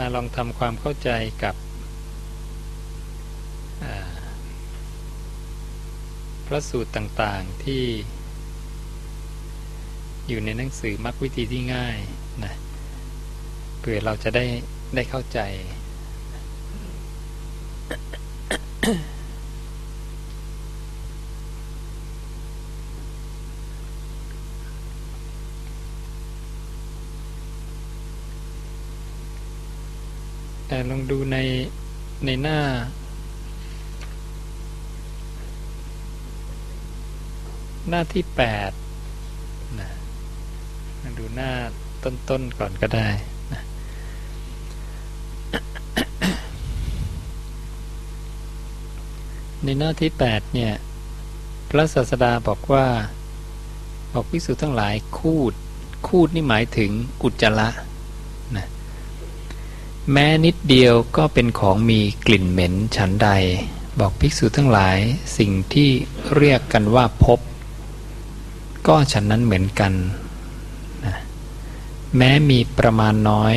มาลองทำความเข้าใจกับพระสูตรต่างๆที่อยู่ในหนังสือมรรควิธีที่ง่ายนะเพื่อเราจะได้ได้เข้าใจ ลองดูในในหน้า หน้าที่แปดนะมาดูหน้าต้นๆก่อนก็ได้นะในหน้าที่แปดเนี่ย พระศาสดาบอกว่า บอกพิสุทั้งหลายคูด คูดนี่หมายถึงอุจจาระ แม้นิดเดียวก็เป็นของมีกลิ่นเหม็นฉันใด บอกภิกษุทั้งหลายสิ่งที่เรียกกันว่าพบ ก็ฉันนั้นเหมือนกันนะแม้มีประมาณน้อย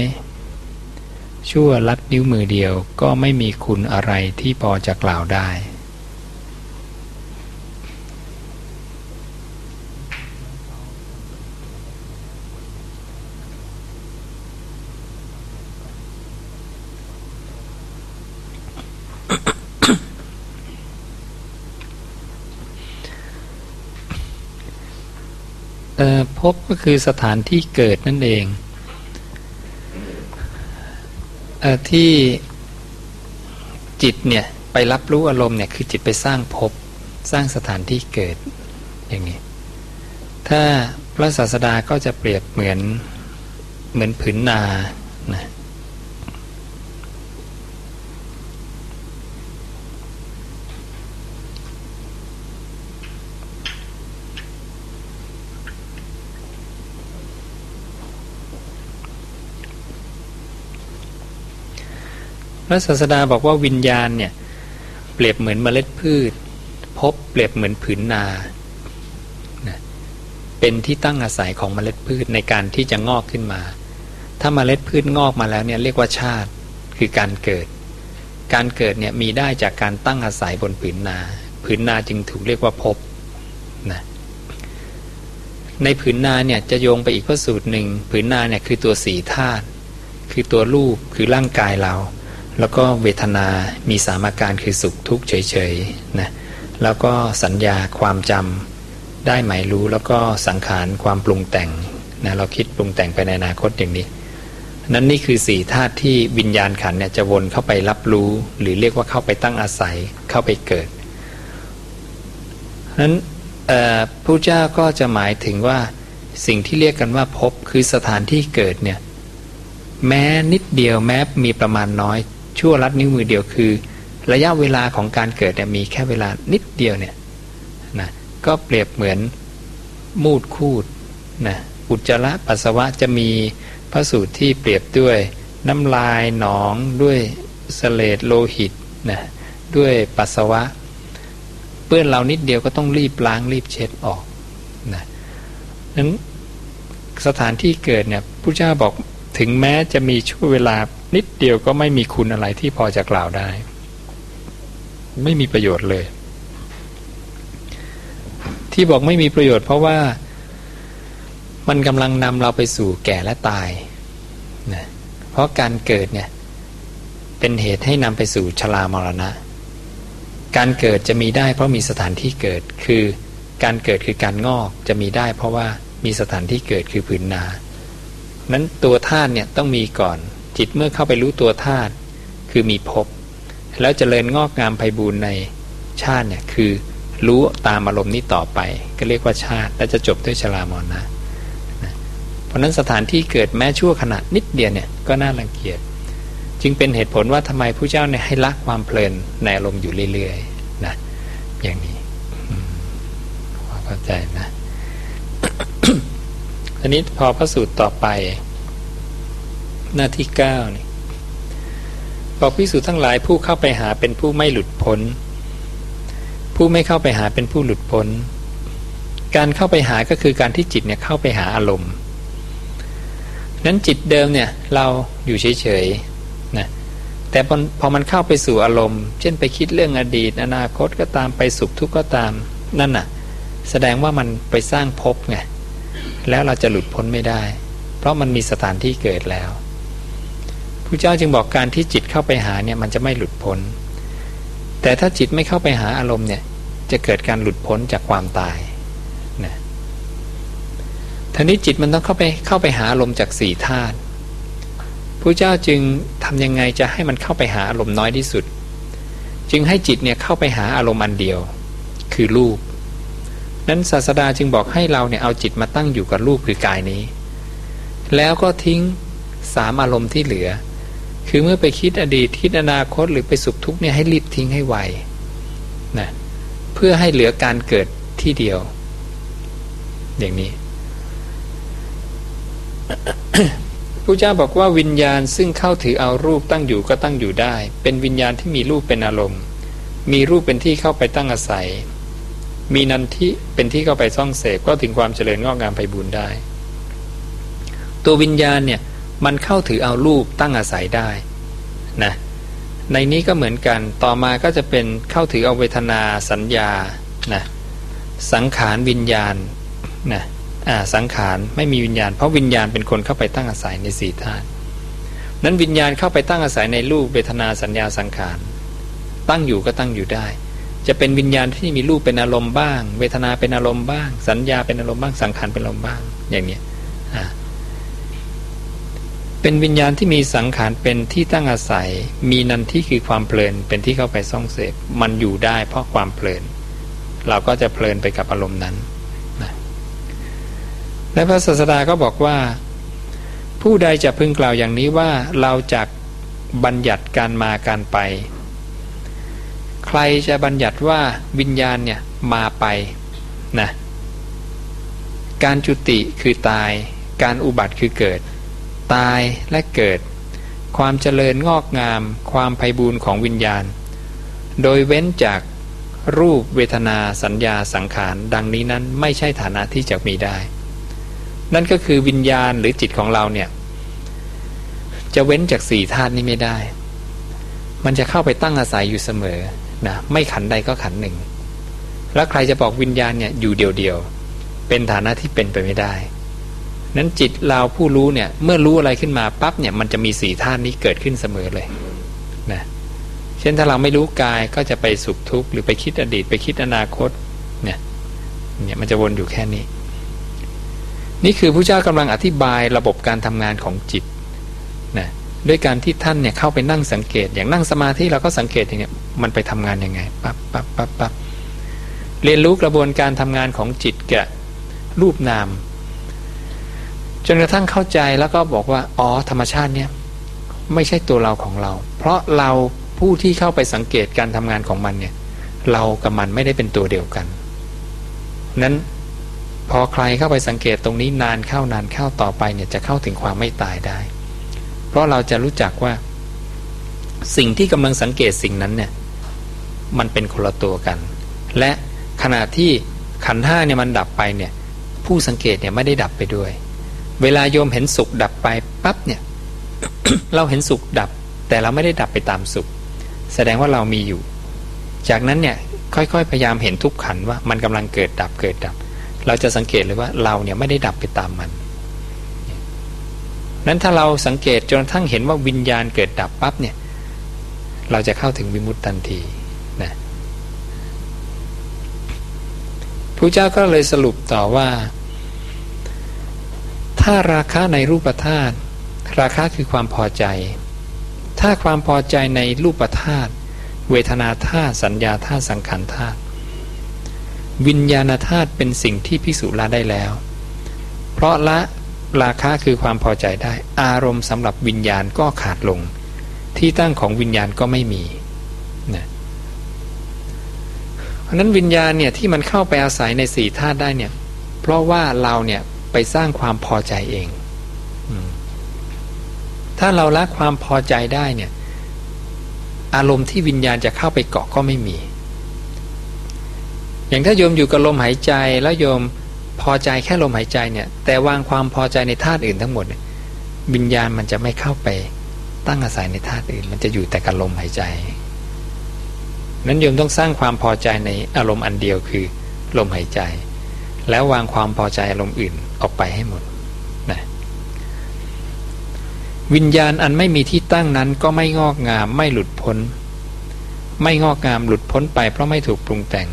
ชั่วลัดนิ้วมือเดียวก็ไม่มีคุณอะไรที่พอจะกล่าวได้ พบก็คือสถานที่เกิดนั่นเองอที่จิตเนี่ยไปรับรู้อารมณ์เนี่ยคือจิตไปสร้างภพสร้างสถานที่เกิดอย่างนี้ ถ้าพระศาสดาก็จะเปรียบเหมือนเหมือนผืนนานะ พระศาสดาบอกว่าวิญญาณเนี่ยเปรียบเหมือนเมล็ดพืช พบเปรียบเหมือนผืนนานะเป็นที่ตั้งอาศัยของเมล็ดพืชในการที่จะงอกขึ้นมา ถ้าเมล็ดพืชงอกมาแล้วเนี่ยเรียกว่าชาติคือการเกิด การเกิดเนี่ยมีได้จากการตั้งอาศัยบนผืนนา ผืนนาจึงถูกเรียกว่าพบนะในผืนนาเนี่ยจะโยงไปอีกพระสูตรหนึ่งผืนนาเนี่ยคือตัวสีธาตุคือตัวรูปคือร่างกายเรา แล้วก็เวทนา มีสามอาการคือสุขทุกข์เฉยๆ นะ แล้วก็สัญญาความจำได้หมายรู้แล้วก็สังขารความปรุงแต่งนะ เราคิดปรุงแต่งไปในอนาคตอย่างนี้ นั้นนี่คือสี่ธาตุที่วิญญาณขันเนี่ยจะวนเข้าไปรับรู้ หรือเรียกว่าเข้าไปตั้งอาศัย เข้าไปเกิด นั้นพระเจ้าก็จะหมายถึงว่าสิ่งที่เรียกกันว่าพบคือสถานที่เกิดเนี่ยแม้นิดเดียวแม้มีประมาณน้อย ชั่วลัดนิ้วมือเดียวคือ ระยะเวลาของการเกิดเนี่ยมีแค่เวลานิดเดียวเนี่ยนะก็เปรียบเหมือนมูดคูดนะอุจจาระปัสสาวะจะมีพระสูตรที่เปรียบด้วยน้ำลายหนองด้วยสเลดโลหิตนะด้วยปัสสาวะ เปื้อนเรานิดเดียวก็ต้องรีบล้างรีบเช็ดออกนะนั้นสถานที่เกิดเนี่ยพระเจ้าบอก ถึงแม้จะมีช่วงเวลานิดเดียวก็ไม่มีคุณอะไรที่พอจะกล่าวได้ ไม่มีประโยชน์เลย ที่บอกไม่มีประโยชน์เพราะว่ามันกำลังนำเราไปสู่แก่และตายนะเพราะการเกิดเนี่ยเป็นเหตุให้นำไปสู่ชรามรณะ การเกิดจะมีได้เพราะมีสถานที่เกิดคือการเกิดคือการงอกจะมีได้เพราะว่ามีสถานที่เกิดคือผืนนา นั้นตัวธาตุเนี่ยต้องมีก่อน จิตเมื่อเข้าไปรู้ตัวธาตุคือมีภพแล้วจเจริญงอกงามไพบูรณ์ในชาติเนี่ยคือรู้ตามอารมณ์นี้ต่อไป ก็เรียกว่าชาติ และจะจบด้วยชรามรณะเพราะนั้นสถานที่เกิดแม้ชั่วขณะนิดเดียวเนี่ยก็น่ารังเกียจจึงเป็นเหตุผลว่าทำไมผู้เจ้าเนี่ยให้ละความเพลินในอารมณ์อยู่เรื่อยๆนะอย่างนี้ความเข้าใจนะ อันนี้พอพระสูตรต่อไป หน้าที่เก้านี่บอกพิสูจน์ทั้งหลายผู้เข้าไปหาเป็นผู้ไม่หลุดพ้น ผู้ไม่เข้าไปหาเป็นผู้หลุดพ้น การเข้าไปหาก็คือการที่จิตเนี่ยเข้าไปหาอารมณ์ นั้นจิตเดิมเนี่ยเราอยู่เฉยๆนะแต่พอมันเข้าไปสู่อารมณ์ เช่นไปคิดเรื่องอดีต อนาคตก็ตามไปสุขทุกข์ก็ตามนั่นน่ะ แสดงว่ามันไปสร้างภพไง แล้วเราจะหลุดพ้นไม่ได้ เพราะมันมีสถานที่เกิดแล้วพระเจ้าจึงบอกการที่จิตเข้าไปหาเนี่ยมันจะไม่หลุดพ้น แต่ถ้าจิตไม่เข้าไปหาอารมณ์เนี่ยจะเกิดการหลุดพ้นจากความตายนะท่านี้จิตมันต้องเข้าไปเข้าไปหาอารมณ์จากสี่ธาตุพระเจ้าจึงทำยังไงจะให้มันเข้าไปหาอารมณ์น้อยที่สุด จึงให้จิตเนี่ยเข้าไปหาอารมณ์อันเดียว คือรูป นั้นศาสดาจึงบอกให้เราเนี่ยเอาจิตมาตั้งอยู่กับรูปคือกายนี้ แล้วก็ทิ้งสามอารมณ์ที่เหลือ คือเมื่อไปคิดอดีตคิดอนาคตหรือไปสุขทุกข์เนี่ยให้รีบทิ้งให้ไวนะเพื่อให้เหลือการเกิดที่เดียว อย่างนี้พระเจ้าบอกว่าวิญญาณซึ่งเข้าถือเอารูปตั้งอยู่ก็ตั้งอยู่ได้ เป็นวิญญาณที่มีรูปเป็นอารมณ์ มีรูปเป็นที่เข้าไปตั้งอาศัย มีนันทิเป็นที่เข้าไปซ่องเสพก็ถึงความเจริญงอกงามไปบุญได้ ตัววิญญาณเนี่ยมันเข้าถือเอารูปตั้งอาศัยได้นะในนี้ก็เหมือนกันต่อมาก็จะเป็นเข้าถือเอาเวทนาสัญญานะสังขารวิญญาณนะอ่าสังขารไม่มีวิญญาณ เพราะวิญญาณเป็นคนเข้าไปตั้งอาศัยในสี่ธาตุนั้นวิญญาณเข้าไปตั้งอาศัยในรูปเวทนาสัญญาสังขารตั้งอยู่ก็ตั้งอยู่ได้ จะเป็นวิญญาณที่มีรูปเป็นอารมณ์บ้าง เวทนาเป็นอารมณ์บ้าง สัญญาเป็นอารมณ์บ้างสังขารเป็นอารมณ์บ้าง อย่างนี้เป็นวิญญาณที่มีสังขารเป็นที่ตั้งอาศัย มีนันที่คือความเพลินเป็นที่เข้าไปซ่องเสพมันอยู่ได้เพราะความเพลิน เราก็จะเพลินไปกับอารมณ์นั้นนะและพระศาสดาก็บอกว่า ผู้ใดจะพึงกล่าวอย่างนี้ว่าเราจะบัญญัติการมาการไป ใครจะบัญญัติว่าวิญญาณเนี่ยมาไปนะการจุติคือตาย การอุบัติคือเกิด ตายและเกิด ความเจริญงอกงาม ความไพบูรณ์ของวิญญาณ โดยเว้นจากรูปเวทนาสัญญาสังขาร ดังนี้นั้นไม่ใช่ฐานะที่จะมีได้ นั่นก็คือวิญญาณหรือจิตของเราเนี่ย จะเว้นจากสี่ธาตุนี้ไม่ได้ มันจะเข้าไปตั้งอาศัยอยู่เสมอ นะไม่ขันใดก็ขันหนึ่ง แล้วใครจะบอกวิญญาณเนี่ยอยู่เดียวๆเป็นฐานะที่เป็นไปไม่ได้ นั้นจิตเราผู้รู้เนี่ยเมื่อรู้อะไรขึ้นมาปั๊บเนี่ยมันจะมีสี่ท่านนี้เกิดขึ้นเสมอเลยนะเช่นถ้าเราไม่รู้กายก็จะไปสุขทุกข์หรือไปคิดอดีตไปคิดอนาคตเนี่ยเนี่ยมันจะวนอยู่แค่นี้ นี่คือพระเจ้ากำลังอธิบายระบบการทำงานของจิต ด้วยการที่ท่านเนี่ยเข้าไปนั่งสังเกต อย่างนั่งสมาธิเราก็สังเกตอย่างเงี้ยมันไปทำงานยังไงปั๊บปั๊บปั๊บปั๊บเรียนรู้กระบวนการทำงานของจิตกับรูปนาม จนกระทั่งเข้าใจแล้วก็บอกว่าอ๋อธรรมชาติเนี่ยไม่ใช่ตัวเราของเรา เพราะเราผู้ที่เข้าไปสังเกตการทำงานของมันเนี่ยเรากับมันไม่ได้เป็นตัวเดียวกัน นั้นพอใครเข้าไปสังเกตตรงนี้นานเข้านานเข้าต่อไปเนี่ยจะเข้าถึงความไม่ตายได้ เพราะเราจะรู้จักว่า สิ่งที่กำลังสังเกตสิ่งนั้นเนี่ย มันเป็นคนละตัวกัน และขณะที่ขันห้าเนี่ยมันดับไปเนี่ย ผู้สังเกตเนี่ยไม่ได้ดับไปด้วย เวลาโยมเห็นสุขดับไปปั๊บเนี่ย เราเห็นสุขดับ แต่เราไม่ได้ดับไปตามสุข แสดงว่าเรามีอยู่ จากนั้นเนี่ยค่อยๆ พยายามเห็นทุกขันว่ามันกำลังเกิดดับเกิดดับ เราจะสังเกตเลยว่าเราเนี่ยไม่ได้ดับไปตามมัน นั้นถ้าเราสังเกตจนทั้งเห็นว่าวิญญาณเกิดดับปั๊บเนี่ย เราจะเข้าถึงวิมุตตันทีนะพระเจ้าก็เลยสรุปต่อว่า ถ้าราคาในรูปธาตุราคาคือความพอใจ ถ้าความพอใจในรูปธาตุเวทนาธาตุสัญญาธาตุสังขารธาตุวิญญาณธาตุเป็นสิ่งที่พิสูจน์ละได้แล้ว เพราะละ ราคะคือความพอใจได้ อารมณ์สำหรับวิญญาณก็ขาดลง ที่ตั้งของวิญญาณก็ไม่มีนะเพราะนั้นวิญญาณเนี่ยที่มันเข้าไปอาศัยในสี่ธาตุได้เนี่ย เพราะว่าเราเนี่ยไปสร้างความพอใจเอง ถ้าเราละความพอใจได้เนี่ย อารมณ์ที่วิญญาณจะเข้าไปเกาะก็ไม่มี อย่างถ้าโยมอยู่กับลมหายใจแล้วโยม พอใจแค่ลมหายใจเนี่ย แต่วางความพอใจในธาตุอื่นทั้งหมดวิญญาณมันจะไม่เข้าไปตั้งอาศัยในธาตุอื่น มันจะอยู่แต่กับลมหายใจ นั้นโยมต้องสร้างความพอใจในอารมณ์อันเดียวคือลมหายใจ แล้ววางความพอใจอารมณ์อื่นออกไปให้หมดนะวิญญาณอันไม่มีที่ตั้งนั้นก็ไม่งอกงามไม่หลุดพ้น ไม่งอกงามหลุดพ้นไปเพราะไม่ถูกปรุงแต่ง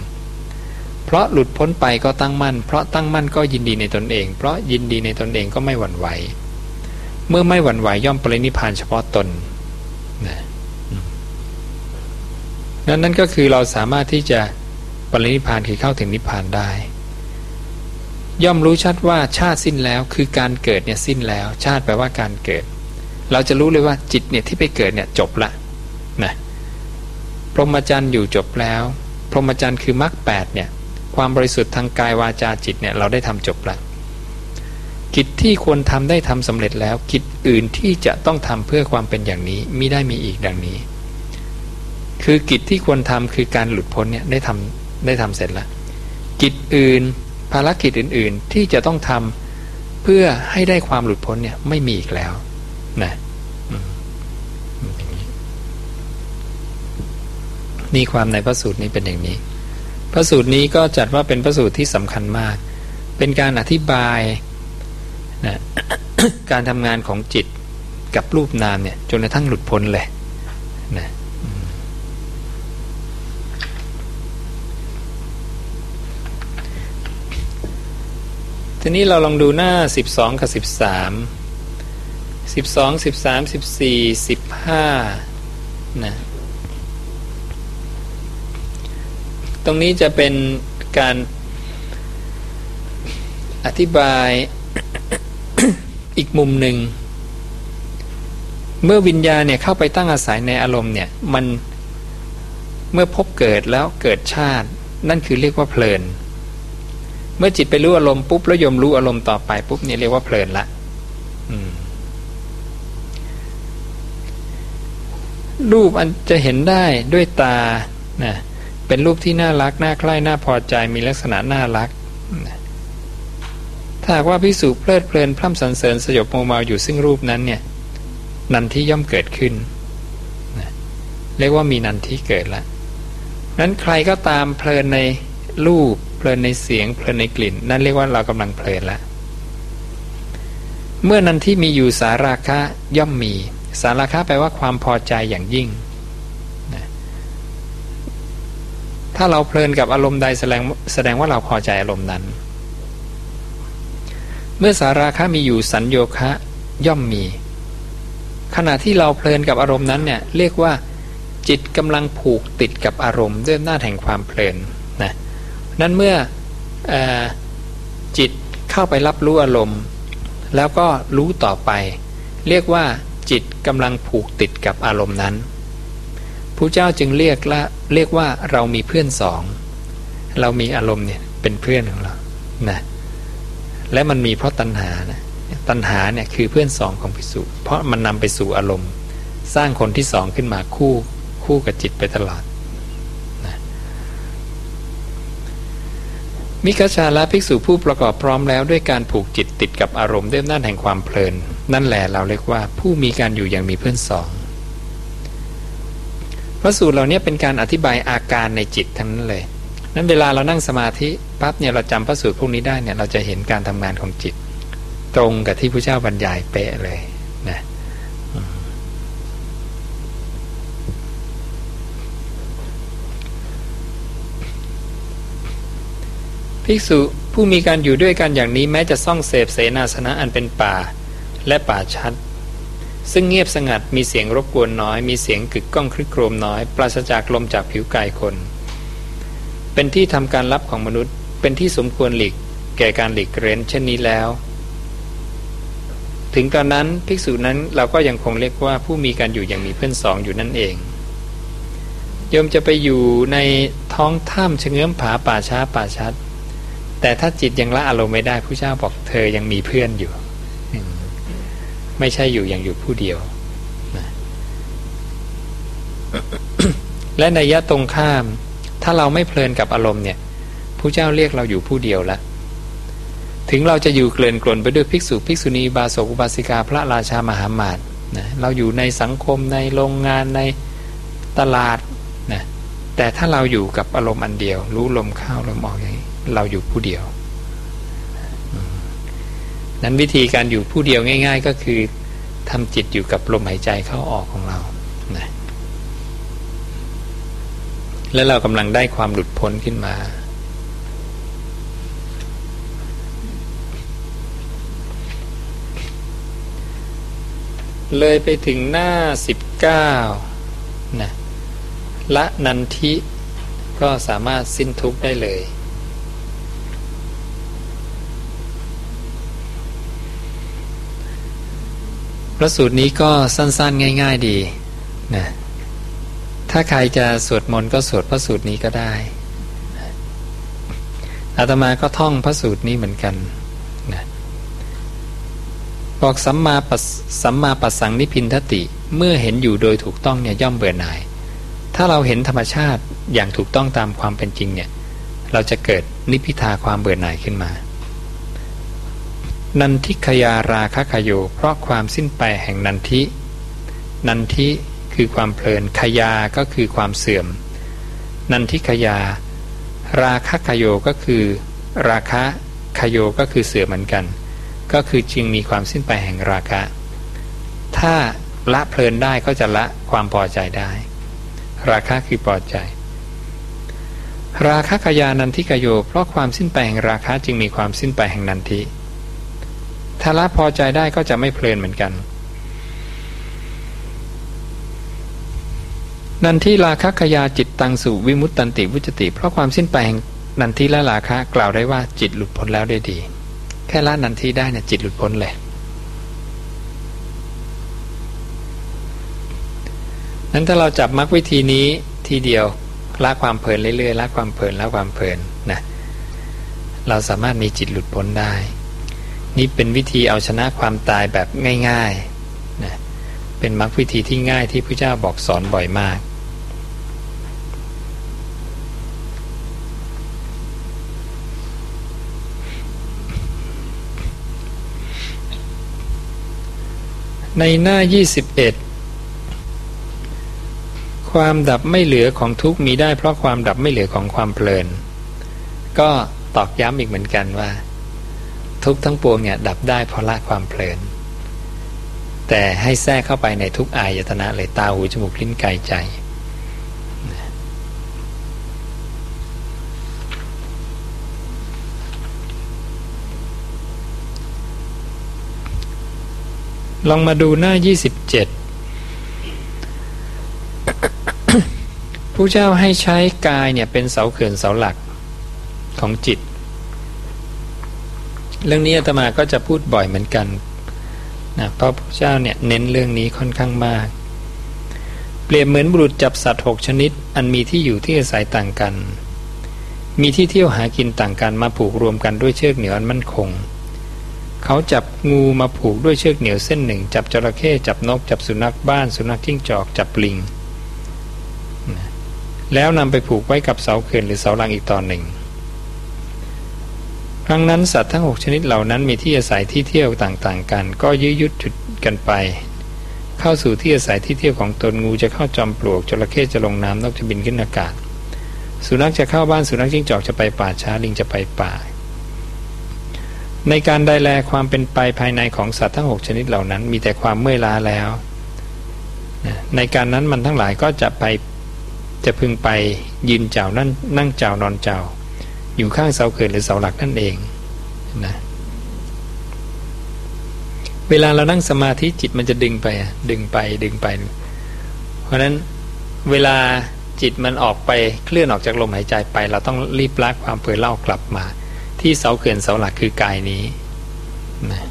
เพราะหลุดพ้นไปก็ตั้งมั่น เพราะตั้งมั่นก็ยินดีในตนเอง เพราะยินดีในตนเองก็ไม่หวั่นไหว เมื่อไม่หวั่นไหวย่อมปรินิพานเฉพาะตนนะนั่นนั่นก็คือเราสามารถที่จะปรินิพานคือเข้าถึงนิพพานได้ ย่อมรู้ชัดว่าชาติสิ้นแล้วคือการเกิดเนี่ยสิ้นแล้ว ชาติแปลว่าการเกิด เราจะรู้เลยว่าจิตเนี่ยที่ไปเกิดเนี่ยจบละนะพรหมจรรย์อยู่จบแล้ว พรหมจรรย์คือมรรคแปดเนี่ย ความบริสุทธิ์ทางกายวาจาจิตเนี่ยเราได้ทำจบละกิจที่ควรทำได้ทำสำเร็จแล้ว กิจอื่นที่จะต้องทำเพื่อความเป็นอย่างนี้มิได้มีอีกดังนี้ คือกิจที่ควรทำคือการหลุดพ้นเนี่ยได้ทำได้ทำเสร็จแล้วกิจอื่น ภารกิจอื่นๆ ที่จะต้องทำเพื่อให้ได้ความหลุดพ้นเนี่ยไม่มีอีกแล้วนะนี่ความในพระสูตรนี้เป็นอย่างนี้ พระสูตรนี้ก็จัดว่าเป็นพระสูตรที่สำคัญมาก เป็นการอธิบายนะการทำงานของจิตกับรูปนามเนี่ยจนกระทั่งหลุดพ้นเลยนะทีนี้เราลองดูหน้า 12 กับ 13 12 13 14 15นะต รงนี้จะเป็นการอธิบายอีกมุมหนึ่ง เมื่อวิญญาณเนี่ยเข้าไปตั้งอาศัยในอารมณ์เนี่ยมันเมื่อพบเกิดแล้วเกิดชาติ นั่นคือเรียกว่าเพลิน เมื่อจิตไปรู้อารมณ์ปุ๊บแล้วยมรู้อารมณ์ต่อไปปุ๊บเนี่ยเรียกว่าเพลินละรูปอันจะเห็นได้ด้วยตานะ เป็นรูปที่น่ารักน่าใคร่น่าพอใจมีลักษณะน่ารัก ถ้าว่าพิสูจเพลิดเพลินพร่ำสรรเสริญสยบโมเมาอยู่ซึ่งรูปนั้นเนี่ยนันที่ย่อมเกิดขึ้นเรียกว่ามีนันที่เกิดล้วนั้นใครก็ตามเพลินในรูปเพลินในเสียงเพลินในกลิ่น นั่นเรียกว่าเรากำลังเพลินล้วเมื่อนันที่มีอยู่สาราคะย่อมมี สาราคะแปลว่าความพอใจอย่างยิ่งนะ ถ้าเราเพลินกับอารมณ์ใดแสดงแสดงว่าเราพอใจอารมณ์นั้น เมื่อสาราคะมีอยู่สัญโยคะย่อมมี ขณะที่เราเพลินกับอารมณ์นั้นเนี่ยเรียกว่า จิตกำลังผูกติดกับอารมณ์ด้วยหน้าแห่งความเพลินนะนั้นเมื่ออจิตเข้าไปรับรู้อารมณ์ แล้วก็รู้ต่อไป เรียกว่าจิตกำลังผูกติดกับอารมณ์นั้น ผู้เจ้าจึงเรียกละเรียกว่าเรามีเพื่อนสอง เรามีอารมณ์เนี่ยเป็นเพื่อนของเรานะและมันมีเพราะตัณหานะตัณหาเนี่ยคือเพื่อนสองของภิกษุเพราะมันนำไปสู่อารมณ์ สร้างคนที่สองขึ้นมาคู่คู่กับจิตไปตลอดนะมิกชาละภิกษุผู้ประกอบพร้อมแล้วด้วยการผูกจิตติดกับอารมณ์ด้วยน้านแห่งความเพลิน นั่นแหละเราเรียกว่าผู้มีการอยู่อย่างมีเพื่อนสอง พระสูตรเหล่านี้เป็นการอธิบายอาการในจิตทั้งนั้นเลย นั้นเวลาเรานั่งสมาธิปั๊บเนี่ยเราจำพระสูตรพวกนี้ได้เนี่ยเราจะเห็นการทำงานของจิต ตรงกับที่พระเจ้าบรรยายเป๊ะเลยนะภิกษุผู้มีการอยู่ด้วยกันอย่างนี้แม้จะซ่องเสพเสนาสนะอันเป็นป่าและป่าชัด ซึ่งเงียบสงัดมีเสียงรบกวนน้อย มีเสียงกึกก้องครึกโครมน้อย ปราศจากลมจากผิวกายคน เป็นที่ทำการรับของมนุษย์ เป็นที่สมควรหลีกแก่การหลีกเร้นเช่นนี้แล้ว ถึงตอนนั้นภิกษุนั้นเราก็ยังคงเรียกว่าผู้มีการอยู่อย่างมีเพื่อนสองอยู่นั่นเองโยมจะไปอยู่ในท้องถ้ำเชงเง้อมผาป่าช้าป่าชัด แต่ถ้าจิตยังละอารมณ์ไม่ได้ผู้เจ้าบอกเธอยังมีเพื่อนอยู่ ไม่ใช่อยู่อย่างอยู่ผู้เดียวนะและในยะตรงข้าม ถ้าเราไม่เพลินกับอารมณ์เนี่ยผู้เจ้าเรียกเราอยู่ผู้เดียวละถึงเราจะอยู่เกลื่อนกลนไปด้วยภิกษุภิกษุณีบาศกุบาสิกาพระราชามหามาตนะเราอยู่ในสังคมในโรงงานในตลาดนะแต่ถ้าเราอยู่กับอารมณ์อันเดียว รู้ลมเข้าลมออกอย่างนี้เราอยู่ผู้เดียว นั้นวิธีการอยู่ผู้เดียวง่าย ๆ ก็คือทำจิตอยู่กับลมหายใจเข้าออกของเรานะแล้วเรากำลังได้ความหลุดพ้นขึ้นมา เลยไปถึงหน้าสิบเก้านะละนันทิก็สามารถสิ้นทุกข์ได้เลย พระสูตรนี้ก็สั้น ๆ ง่าย ๆดีนะถ้าใครจะสวดมนต์ก็สวดพระสูตรนี้ก็ได้อาตมาก็ท่องพระสูตรนี้เหมือนกันนะบอกสัมมาปัสสัมมาปัสสังนิพินทติ เมื่อเห็นอยู่โดยถูกต้องเนี่ยย่อมเบื่อหน่าย ถ้าเราเห็นธรรมชาติอย่างถูกต้องตามความเป็นจริงเนี่ย เราจะเกิดนิพิทาความเบื่อหน่ายขึ้นมา นันทิขยาราคะขโย เพราะความสิ้นไปแห่งนันทิ นันทิคือความเพลินขยาก็คือความเสื่อม นันทิขยา ราคะขโยก็คือ ราคะขโยก็คือเสื่อมเหมือนกัน ก็คือจึงมีความสิ้นไปแห่งราคะ ถ้าละเพลินได้ก็จะละความพอใจได้ ราคะคือพอใจ ราคะขยานันทิกโย เพราะความสิ้นไปแห่งราคะจึงมีความสิ้นไปแห่งนันทิ ถ้าละพอใจได้ก็จะไม่เพลินเหมือนกันนันทิราคะขยาจิตตังสู่วิมุตตันติวุจติ เพราะความสิ้นไปแห่งนันทิและราคะกล่าวได้ว่าจิตหลุดพ้นแล้วได้ดี แค่ละนันทีได้เนี่ยจิตหลุดพ้นเลยนั้นถ้าเราจับมรรควิธีนี้ทีเดียวละความเพลินเรื่อยๆละความเพลินละความเพลินนะเราสามารถมีจิตหลุดพ้นได้ นี่เป็นวิธีเอาชนะความตายแบบง่ายๆนะเป็นมรรควิธีที่ง่ายที่พระเจ้าบอกสอนบ่อยมาก ในหน้า 21 ความดับไม่เหลือของทุกมีได้เพราะความดับไม่เหลือของความเพลิน ก็ตอกย้ำอีกเหมือนกันว่า ทุกทั้งปวงเนี่ยดับได้เพราะละความเพลิน แต่ให้แทรกเข้าไปในทุกอายตนะเลยตาหูจมูกลิ้นกายใจลองมาดูหน้า 27 ผู้เจ้าให้ใช้กายเนี่ยเป็นเสาเขื่อนเสาหลักของจิต เรื่องนี้อาตมาก็จะพูดบ่อยเหมือนกันนะเพราะพระเจ้าเนี่ยเน้นเรื่องนี้ค่อนข้างมาก เปรียบเหมือนบุรุษจับสัตว์หกชนิด อันมีที่อยู่ที่อาศัยต่างกัน มีที่เที่ยวหากินต่างกันมาผูกรวมกันด้วยเชือกเหนียวอันมั่นคง เขาจับงูมาผูกด้วยเชือกเหนียวเส้นหนึ่ง จับจระเข้จับนก จับสุนัขบ้าน สุนัขจิ้งจอกจับลิง แล้วนำไปผูกไว้กับเสาเขื่อนหรือเสาลังอีกตอนหนึ่ง รั้งนั้นสัตว์ทั้งหกชนิดเหล่านั้นมีที่อาศัยที่เที่ยวต่างๆ กัน ก็ยื้อยุดจุดกันไป เข้าสู่ที่อาศัยที่เที่ยวของตนงูจะเข้าจอมปลวกจระเข้จะลงน้ำนกจะบินขึ้นอากาศ สุนัขจะเข้าบ้านสุนัขจิ้งจอกจะไปป่าช้าลิงจะไปป่า ในการได้แลความเป็นไปภายในของสัตว์ทั้งหกชนิดเหล่านั้น มีแต่ความเมื่อยล้าแล้ว ในการนั้นมันทั้งหลายก็จะไปจะพึงไปยืนเจ้านั่งนั่งเจ้านอนเจ้า อยู่ข้างเสาเขื่อนหรือเสาหลักนั่นเองนะเวลาเรานั่งสมาธิจิตมันจะดึงไป ดึงไปดึงไป เพราะนั้นเวลาจิตมันออกไปเคลื่อนออกจากลมหายใจไป เราต้องรีบลากความเผื่อเล่ากลับมา ที่เสาเขื่อนเสาหลักคือกายนี้นะ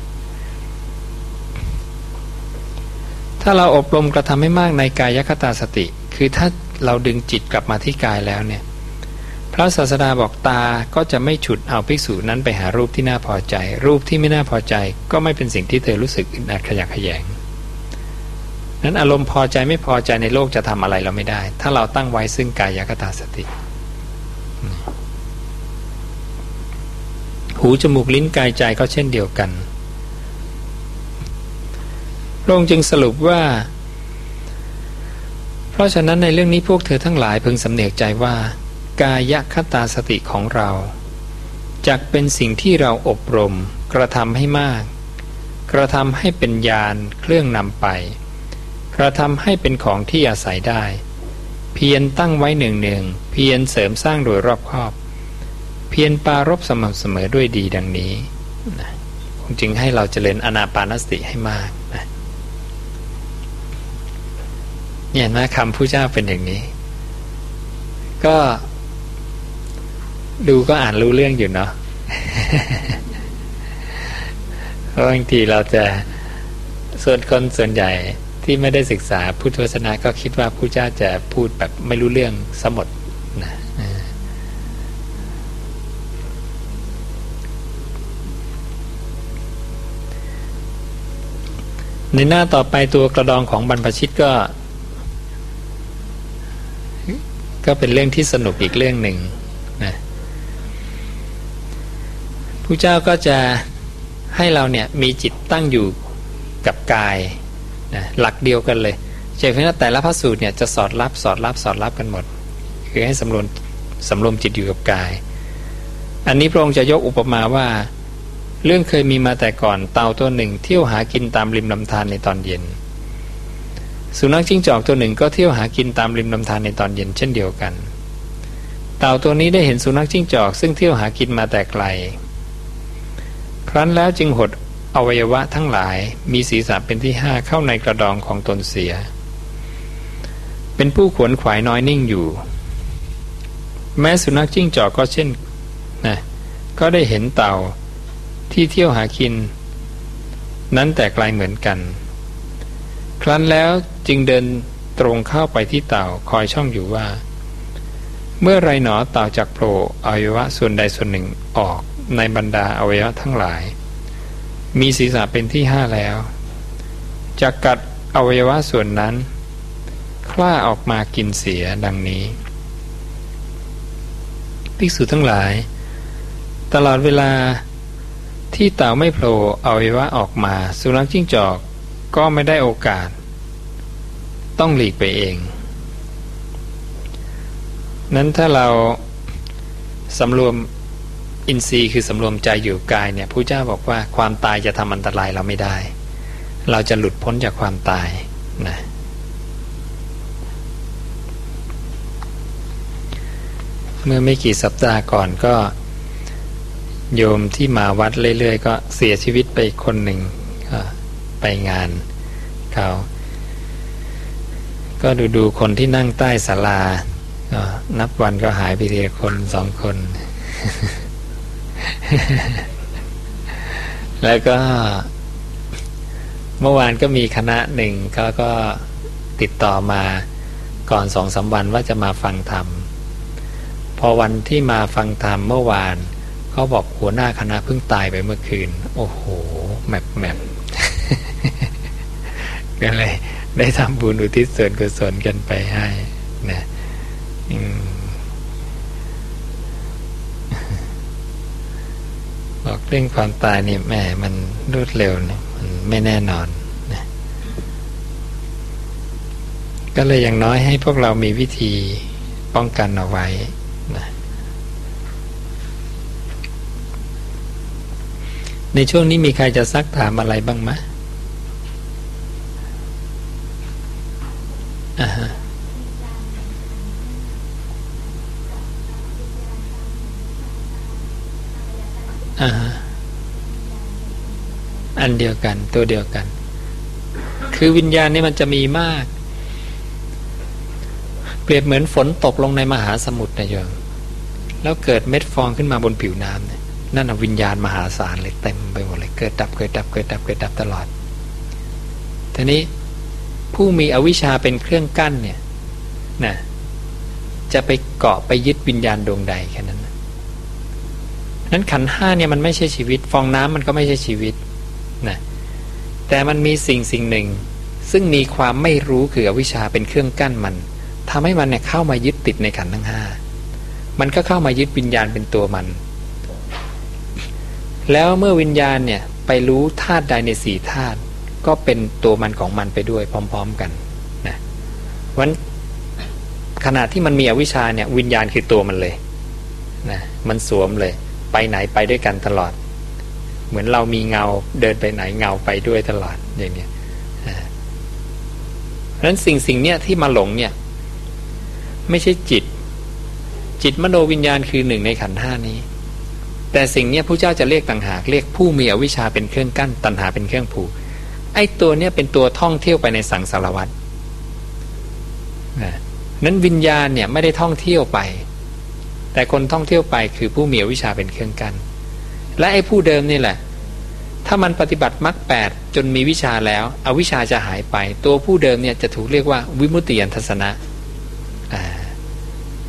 ถ้าเราอบรมกระทำให้มากในกายคตาสติ คือถ้าเราดึงจิตกลับมาที่กายแล้วเนี่ย ระศาสดาบอกตาก็จะไม่ฉุดเอาภิกษุนั้นไปหารูปที่น่าพอใจ รูปที่ไม่น่าพอใจก็ไม่เป็นสิ่งที่เธอรู้สึกอึดอัดขยะแขยง นั้นอารมณ์พอใจไม่พอใจในโลกจะทำอะไรเราไม่ได้ ถ้าเราตั้งไว้ซึ่งกายคตาสติ หูจมูกลิ้นกายใจก็เช่นเดียวกันพระองค์จึงสรุปว่า เพราะฉะนั้นในเรื่องนี้พวกเธอทั้งหลายพึงสำเนียกใจว่า กายคตาสติของเราจักเป็นสิ่งที่เราอบรม กระทำให้มาก กระทำให้เป็นยานเครื่องนำไป กระทำให้เป็นของที่อาศัยได้ เพียรตั้งไว้หนึ่งหนึ่งเพียรเสริมสร้างโดยรอบครอบ เพียรปารบสม่ำเสมอด้วยดีดังนี้จึงให้เราเจริญอนาปานสติให้มากนะเนี่ยนะคำผู้เจ้าเป็นอย่างนี้ ก็ ดูก็อ่านรู้เรื่องอยู่เนาะเพราะบางทีเราจะส่วนคนส่วนใหญ่ที่ไม่ได้ศึกษาพุทธวจนะก็คิดว่าผู้เจ้าจะพูดแบบไม่รู้เรื่องสมดนะในหน้าต่อไปตัวกระดองของบรรพชิตก็ ก็เป็นเรื่องที่สนุกอีกเรื่องหนึ่งนะ ผู้เจ้าก็จะให้เราเนี่ยมีจิตตั้งอยู่กับกายนะหลักเดียวกันเลยเจาเพราะแต่ละพระสูตรเนี่ยจะสอดรับสอดรับสอดรับกันหมด คือให้สำรวมสำรวมจิตอยู่กับกาย อันนี้พระองค์จะยกอุปมาว่า เรื่องเคยมีมาแต่ก่อนเต่าตัวหนึ่งเที่ยวหากินตามริมลำธารในตอนเย็น สุนัขจิ้งจอกตัวหนึ่งก็เที่ยวหากินตามริมลำธารในตอนเย็นเช่นเดียวกัน เต่าตัวนี้ได้เห็นสุนัขจิ้งจอก ซึ่งเที่ยวหากินมาแต่ไกล ครั้นแล้วจึงหดอวัยวะทั้งหลายมีศีรษะเป็นที่ห้าเข้าในกระดองของตนเสีย เป็นผู้ขวนขวายน้อยนิ่งอยู่ แม้สุนัขจิ้งจอกก็เช่นนะก็ได้เห็นเต่าที่เที่ยวหากิน นั้นแต่ไกลเหมือนกัน ครั้นแล้วจึงเดินตรงเข้าไปที่เต่าคอยช่องอยู่ว่า เมื่อไรหนอเต่าจากโผล่อวัยวะส่วนใดส่วนหนึ่งออก ในบรรดาอวัยวะทั้งหลาย มีศีรษะเป็นที่ห้าแล้วจะกัดอวัยวะส่วนนั้น คล้าออกมากินเสียดังนี้ ภิกษุทั้งหลาย ตลอดเวลาที่เต่าไม่โผล่อวัยวะออกมา สุนัขจิ้งจอกก็ไม่ได้โอกาส ต้องหลีกไปเอง นั้นถ้าเราสำรวม อินทรีย์คือสำรวมใจอยู่กายเนี่ยผู้เจ้าบอกว่าความตายจะทำอันตรายเราไม่ได้ เราจะหลุดพ้นจากความตายนะเมื่อไม่กี่สัปดาห์ก่อนก็โยมที่มาวัดเรื่อยๆ ก็เสียชีวิตไปคนหนึ่งก็ไปงานเขาก็ดูดูคนที่นั่งใต้ศาลาก็นับวันก็หายไปทีละคนสองคน แล้วก็ เมื่อวานก็มีคณะหนึ่งเขาก็ติดต่อมาก่อนสองสาวันว่าจะมาฟังธรรม พอวันที่มาฟังธรรมเมื่อวานเขาบอกหัวหน้าคณะเพิ่งตายไปเมื่อคืน โอ้โหแมบแมบก็เลยได้ทำบุญอุทิศส่วนกุศลกันไปให้นะ บอกเรื่องความตายนี่แม่มันรวดเร็วนะมันไม่แน่นอนนะก็เลยอย่างน้อยให้พวกเรามีวิธีป้องกันเอาไว้นะในช่วงนี้มีใครจะซักถามอะไรบ้างไหมอ่าฮะ อ่าอันเดียวกัน ตัวเดียวกัน คือวิญญาณนี่มันจะมีมาก เปรียบเหมือนฝนตกลงในมหาสมุทรนะโยมแล้วเกิดเม็ดฟองขึ้นมาบนผิวน้ำเนี่ยนั่นอวิญญาณมหาศาลเลยเต็มไปหมดเลยเกิดดับเกิดดับเกิดดับเกิดดับตลอดทีนี้ผู้มีอวิชชาเป็นเครื่องกั้นเนี่ยนะจะไปเกาะไปยึดวิญญาณดวงใดแค่นั้น นั้นขันห้าเนี่ยมันไม่ใช่ชีวิต ฟองน้ำมันก็ไม่ใช่ชีวิตนะแต่มันมีสิ่งสิ่งหนึ่ง ซึ่งมีความไม่รู้คืออวิชชาเป็นเครื่องกั้นมันทำให้มันเนี่ยเข้ามายึดติดในขันทั้งห้ามันก็เข้ามายึดวิญญาณเป็นตัวมัน แล้วเมื่อวิญญาณเนี่ยไปรู้ธาตุใดในสี่ธาตุก็เป็นตัวมันของมันไปด้วยพร้อม ๆกันนะวันขณะที่มันมีอวิชชาเนี่ยวิญญาณคือตัวมันเลยนะมันสวมเลย ไปไหนไปด้วยกันตลอด เหมือนเรามีเงาเดินไปไหนเงาไปด้วยตลอดอย่างนี้เพราะฉะนั้นสิ่งสิ่งเนี้ยที่มาหลงเนี่ย ไม่ใช่จิต จิตมโนวิญญาณคือหนึ่งในขันธ์ห้านี้ แต่สิ่งเนี้ยผู้เจ้าจะเรียกต่างหากเรียกผู้มีอวิชชาเป็นเครื่องกั้น ตัณหาเป็นเครื่องผูกไอ้ตัวเนี้ยเป็นตัวท่องเที่ยวไปในสังสารวัตรนั้นวิญญาณเนี่ยไม่ได้ท่องเที่ยวไป แต่คนท่องเที่ยวไปคือผู้มีวิชาเป็นเครื่องกัน และไอ้ผู้เดิมนี่แหละ ถ้ามันปฏิบัติมรรคแปดจนมีวิชาแล้วอวิชาจะหายไป ตัวผู้เดิมเนี่ยจะถูกเรียกว่าวิมุตติยันทัศนะ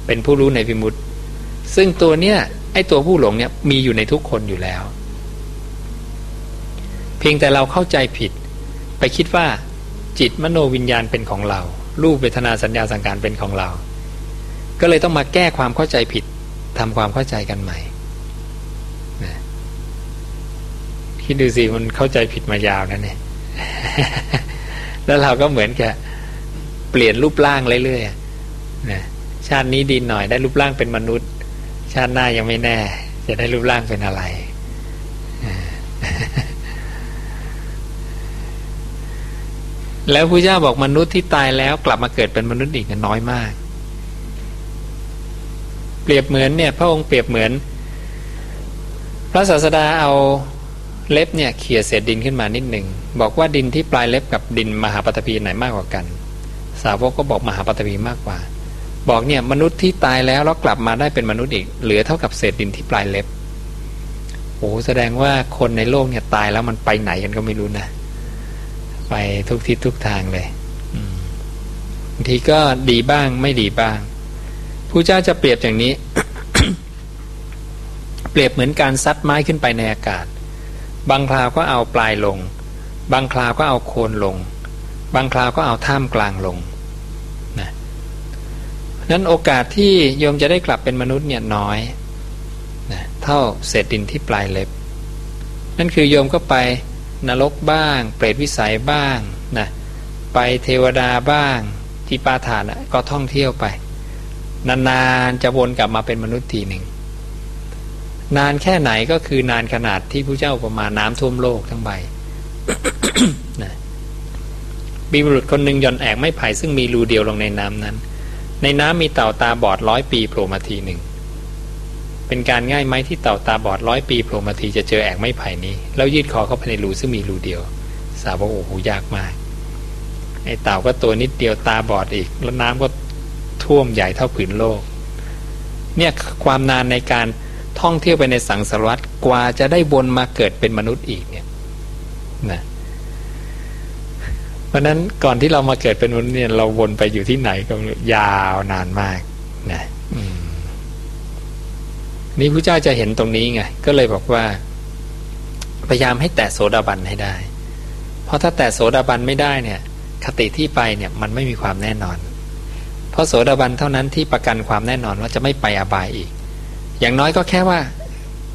เป็นผู้รู้ในวิมุตติ ซึ่งตัวเนี้ยไอ้ตัวผู้หลงเนี่ยมีอยู่ในทุกคนอยู่แล้ว เพียงแต่เราเข้าใจผิด ไปคิดว่าจิตมโนวิญญาณเป็นของเรา รูปเวทนาสัญญาสังการเป็นของเรา ก็เลยต้องมาแก้ความเข้าใจผิดทำความเข้าใจกันใหม่นะคิดดูสิมันเข้าใจผิดมายาวนั่นเองแล้วเราก็เหมือนกับเปลี่ยนรูปร่างเรื่อยๆนะชาตินี้ดีหน่อยได้รูปร่างเป็นมนุษย์ ชาติหน้ายังไม่แน่ จะได้รูปร่างเป็นอะไร แล้วพระเจ้าบอกมนุษย์ที่ตายแล้วกลับมาเกิดเป็นมนุษย์อีกน้อยมาก รียบเหมือนเนี่ยพระองค์เปรียบเหมือน พระศาสดาเอาเล็บเนี่ยเขี่ยเศษดินขึ้นมานิดหนึ่งบอกว่าดินที่ปลายเล็บกับดินมหาปฐพีไหนมากกว่ากัน สาวกก็บอกมหาปฐพีมากกว่า บอกเนี่ยมนุษย์ที่ตายแล้วแล้วกลับมาได้เป็นมนุษย์อีกเหลือเท่ากับเศษดินที่ปลายเล็บโอ้แสดงว่าคนในโลกเนี่ยตายแล้วมันไปไหนกันก็ไม่รู้นะ ไปทุกทิศทุกทางเลยบางทีก็ดีบ้างไม่ดีบ้าง ผู้เจ้าจะเปรียบอย่างนี้ เปรียบเหมือนการซัดไม้ขึ้นไปในอากาศ บางคราวก็เอาปลายลง บางคราวก็เอาโคนลง บางคราวก็เอาท่ามกลางลงนะนั้นโอกาสที่โยมจะได้กลับเป็นมนุษย์เนี่ยน้อยนะเท่าเศษดินที่ปลายเล็บ นั่นคือโยมก็ไปนรกบ้าง เปรตวิสัยบ้างนะไปเทวดาบ้างที่ปาฐานก็ท่องเที่ยวไป นานๆจะวนกลับมาเป็นมนุษย์ทีหนึ่ง นานแค่ไหนก็คือนานขนาดที่พระเจ้าประมาณน้ำท่วมโลกทั้งใบนะมีบุรุษคนหนึ่งย่อนแอกไม้ไผ่ซึ่งมีรูเดียวลงในน้ำนั้น ในน้ำมีเต่าตาบอดร้อยปีโผล่มาทีหนึ่ง เป็นการง่ายไหมที่เต่าตาบอดร้อยปีโผล่มาทีจะเจอแอกไม้ไผ่นี้ แล้วยืดคอเข้าไปในรูซึ่งมีรูเดียว สาวบอกโอ้โหยากมากไอเต่าก็ตัวนิดเดียวตาบอดอีก แล้วน้ำก็ ท่วมใหญ่เท่าผืนโลก เนี่ยความนานในการท่องเที่ยวไปในสังสารวัตรกว่าจะได้วนมาเกิดเป็นมนุษย์อีกเนี่ยนะเพราะนั้นก่อนที่เรามาเกิดเป็นมนุษย์เนี่ยเราวนไปอยู่ที่ไหนก็ยาวนานมากนะนี่พระเจ้าจะเห็นตรงนี้ไงก็เลยบอกว่า พยายามให้แตะโสดาบันให้ได้ เพราะถ้าแตะโสดาบันไม่ได้เนี่ย คติที่ไปเนี่ยมันไม่มีความแน่นอน ราะโสดาบันเท่านั้นที่ประกันความแน่นอนว่าจะไม่ไปอบายอีก อย่างน้อยก็แค่ว่า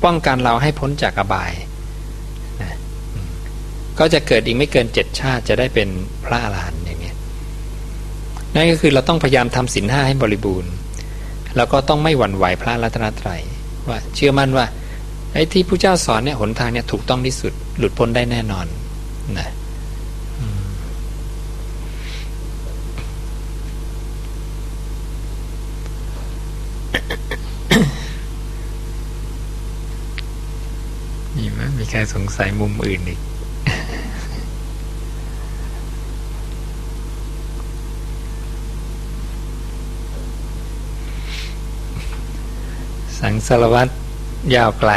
ป้องกันเราให้พ้นจากอบายนะก็จะเกิดอีกไม่เกินเจ็ดชาติจะได้เป็นพระอรหันต์อย่างนี้นั่นก็คือเราต้องพยายามทำศีลห้าให้บริบูรณ์ แล้วก็ต้องไม่หวั่นไหวพระรัตนตรัยว่าเชื่อมั่นว่าไอ้ที่ผู้เจ้าสอนเนี่ยหนทางเนี่ยถูกต้องที่สุดหลุดพ้นได้แน่นอนนะ มีไหมมีใครสงสัยมุมอื่นอีก สังสารวัตรยาวไกล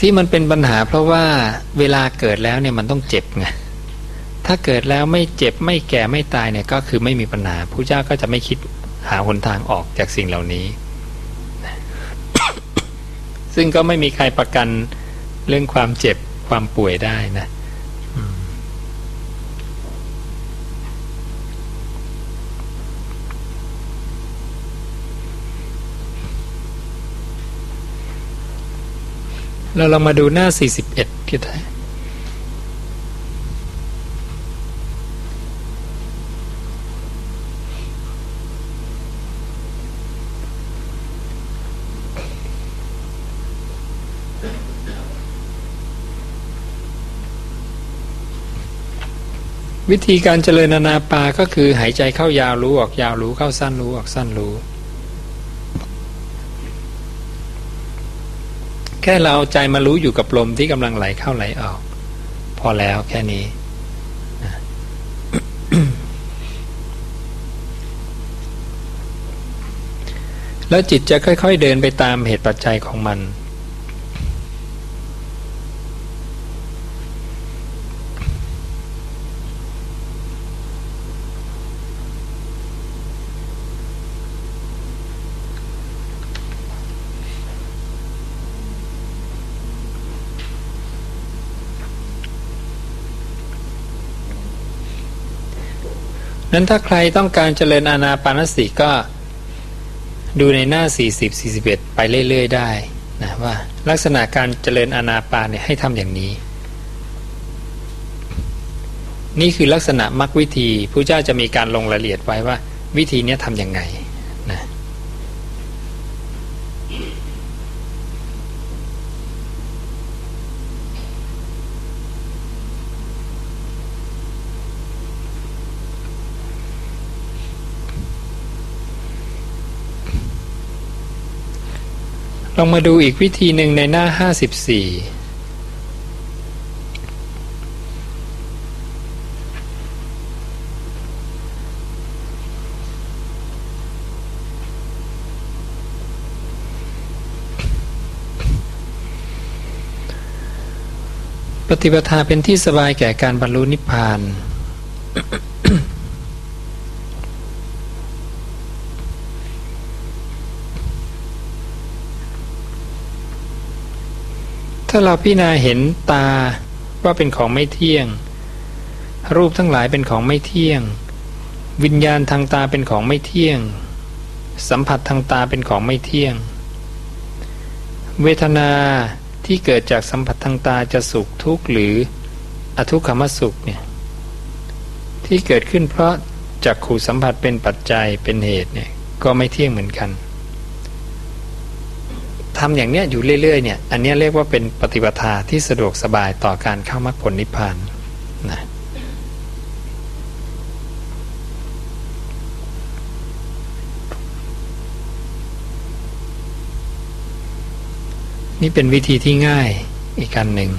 ที่มันเป็นปัญหาเพราะว่าเวลาเกิดแล้วเนี่ยมันต้องเจ็บไงถ้าเกิดแล้วไม่เจ็บไม่แก่ไม่ตายเนี่ยก็คือไม่มีปัญหาผู้เจ้าก็จะไม่คิดหาหนทางออกจากสิ่งเหล่านี้ ซึ่งก็ไม่มีใครประกันเรื่องความเจ็บความป่วยได้นะเราลองมาดูหน้า 41ก็ได้ วิธีการเจริญนานาปาก็คือหายใจเข้ายาวรู้ออกยาวรู้เข้าสั้นรู้ออกสั้นรู้ แค่เราใจมารู้อยู่กับลมที่กำลังไหลเข้าไหลออก พอแล้วแค่นี้แล้วจิตจะค่อย ๆ เดินไปตามเหตุปัจจัยของมัน นั้นถ้าใครต้องการเจริญอานาปานสติก็ดูในหน้า 40 41 ไปเรื่อย ๆ ได้นะว่าลักษณะการเจริญอานาปานเนี่ยให้ทำอย่างนี้ นี่คือลักษณะมรรควิธีผู้เจ้าจะมีการลงรายละเอียดไว้ว่า วิธีนี้ทำอย่างไงนะ ลองมาดูอีกวิธีหนึ่งในหน้า 54ปฏิปทาเป็นที่สบายแก่การบรรลุนิพพาน ถ้าเราพิจารณาเห็นตาว่าเป็นของไม่เที่ยง รูปทั้งหลายเป็นของไม่เที่ยง วิญญาณทางตาเป็นของไม่เที่ยง สัมผัสทางตาเป็นของไม่เที่ยง เวทนาที่เกิดจากสัมผัสทางตาจะสุขทุกข์หรืออทุกขมสุขเนี่ยที่เกิดขึ้นเพราะจากขู่สัมผัสเป็นปัจจัยเป็นเหตุเนี่ยก็ไม่เที่ยงเหมือนกัน ทำอย่างเนี้ยอยู่เรื่อยๆเนี่ยอันนี้เรียกว่าเป็นปฏิปทาที่สะดวกสบายต่อการเข้ามรรคผลนิพพานนะนี่เป็นวิธีที่ง่ายอีกการหนึ่ง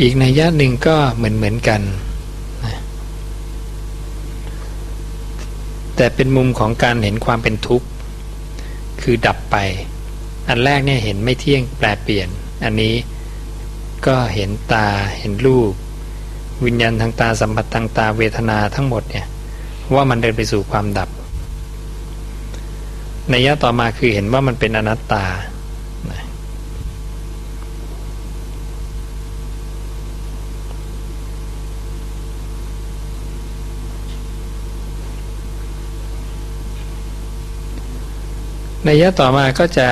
อีกในยะหนึ่งก็เหมือนเหมือนกันนะแต่เป็นมุมของการเห็นความเป็นทุกข์ คือดับไป อันแรกเนี่ยเห็นไม่เที่ยงแปลเปลี่ยน อันนี้ก็เห็นตาเห็นรูป วิญญาณทางตาสัมผัสทางตาเวทนาทั้งหมดเนี่ยว่ามันเดินไปสู่ความดับในยะต่อมาคือเห็นว่ามันเป็นอนัตตา ในยะต่อมาก็จะ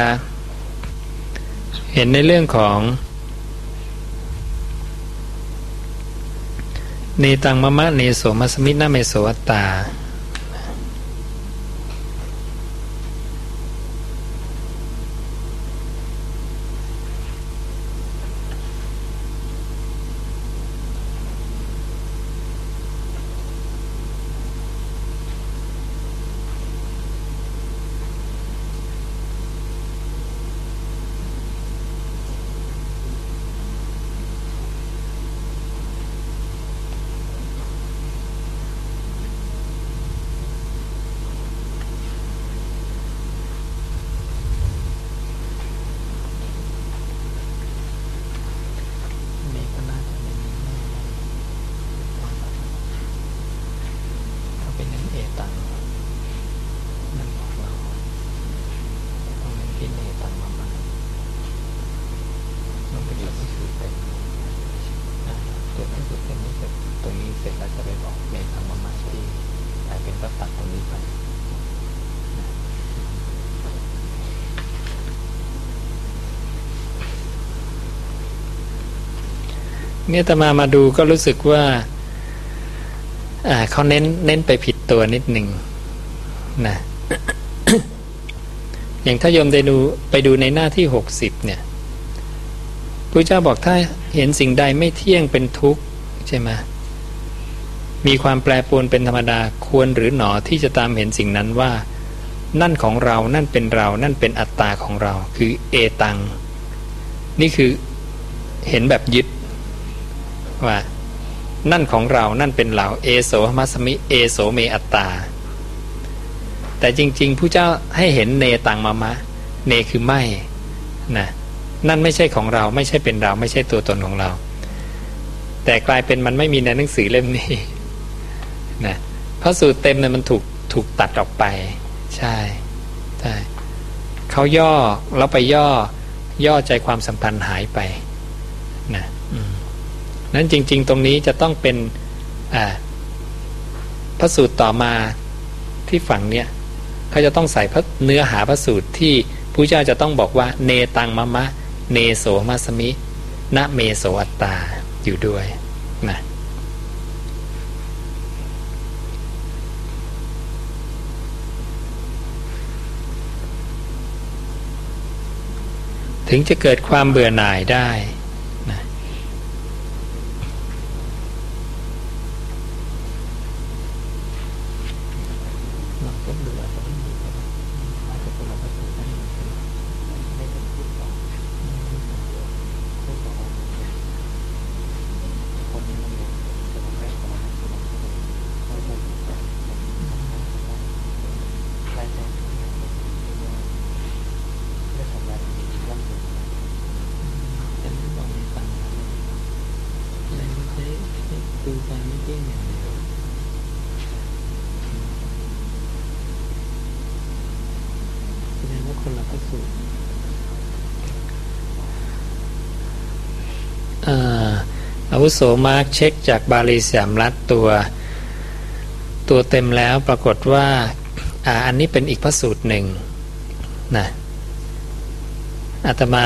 เห็นในเรื่องของเนตังมะมะเนโสมัสมินาเมโสวัตตา เนี่ยแต่มามาดูก็รู้สึกว่าเขาเน้นเน้นไปผิดตัวนิดหนึ่งนะอย่างถ้าโยมได้ดูไปดูในหน้าที่หกสิบเนี่ยพระเจ้าบอกถ้าเห็นสิ่งใดไม่เที่ยงเป็นทุกข์ใช่ไหมมีความแปรปรวนเป็นธรรมดาควรหรือหนอที่จะตามเห็นสิ่งนั้นว่า นั่นของเรานั่นเป็นเรา นั่นเป็นอัตตาของเรา คือเอตัง นี่คือเห็นแบบยึด ว่า นั่นของเรานั่นเป็นเราเอโสมัสมิเอโสเมอัตตา แต่จริง ๆ ผู้เจ้าให้เห็นเนตังมามะ เนคือไม่นะนั่นไม่ใช่ของเราไม่ใช่เป็นเราไม่ใช่ตัวตนของเรา แต่กลายเป็นมันไม่มีในหนังสือเล่มนี้นะเพราะสูตรเต็มเนี่ยมันถูกถูกตัดออกไป ใช่ใช่เขาย่อแล้วไปย่อย่อใจความสัมพันธ์หายไปนะ นั้นจริง ๆ ตรงนี้จะต้องเป็นพระสูตรต่อมาที่ฝั่งเนี้ยเขาจะต้องใส่เนื้อหาพระสูตรที่ผู้เจ้าจะต้องบอกว่า เนตังมะมะ เนโสมัสมิณเมโสอัตตาอยู่ด้วยนะถึงจะเกิดความเบื่อหน่ายได้ โสมาร์กเช็คจากบาลีสามรัตตัว ตัวเต็มแล้วปรากฏว่าอ่าอันนี้เป็นอีกพระสูตรหนึ่งนะอาตมา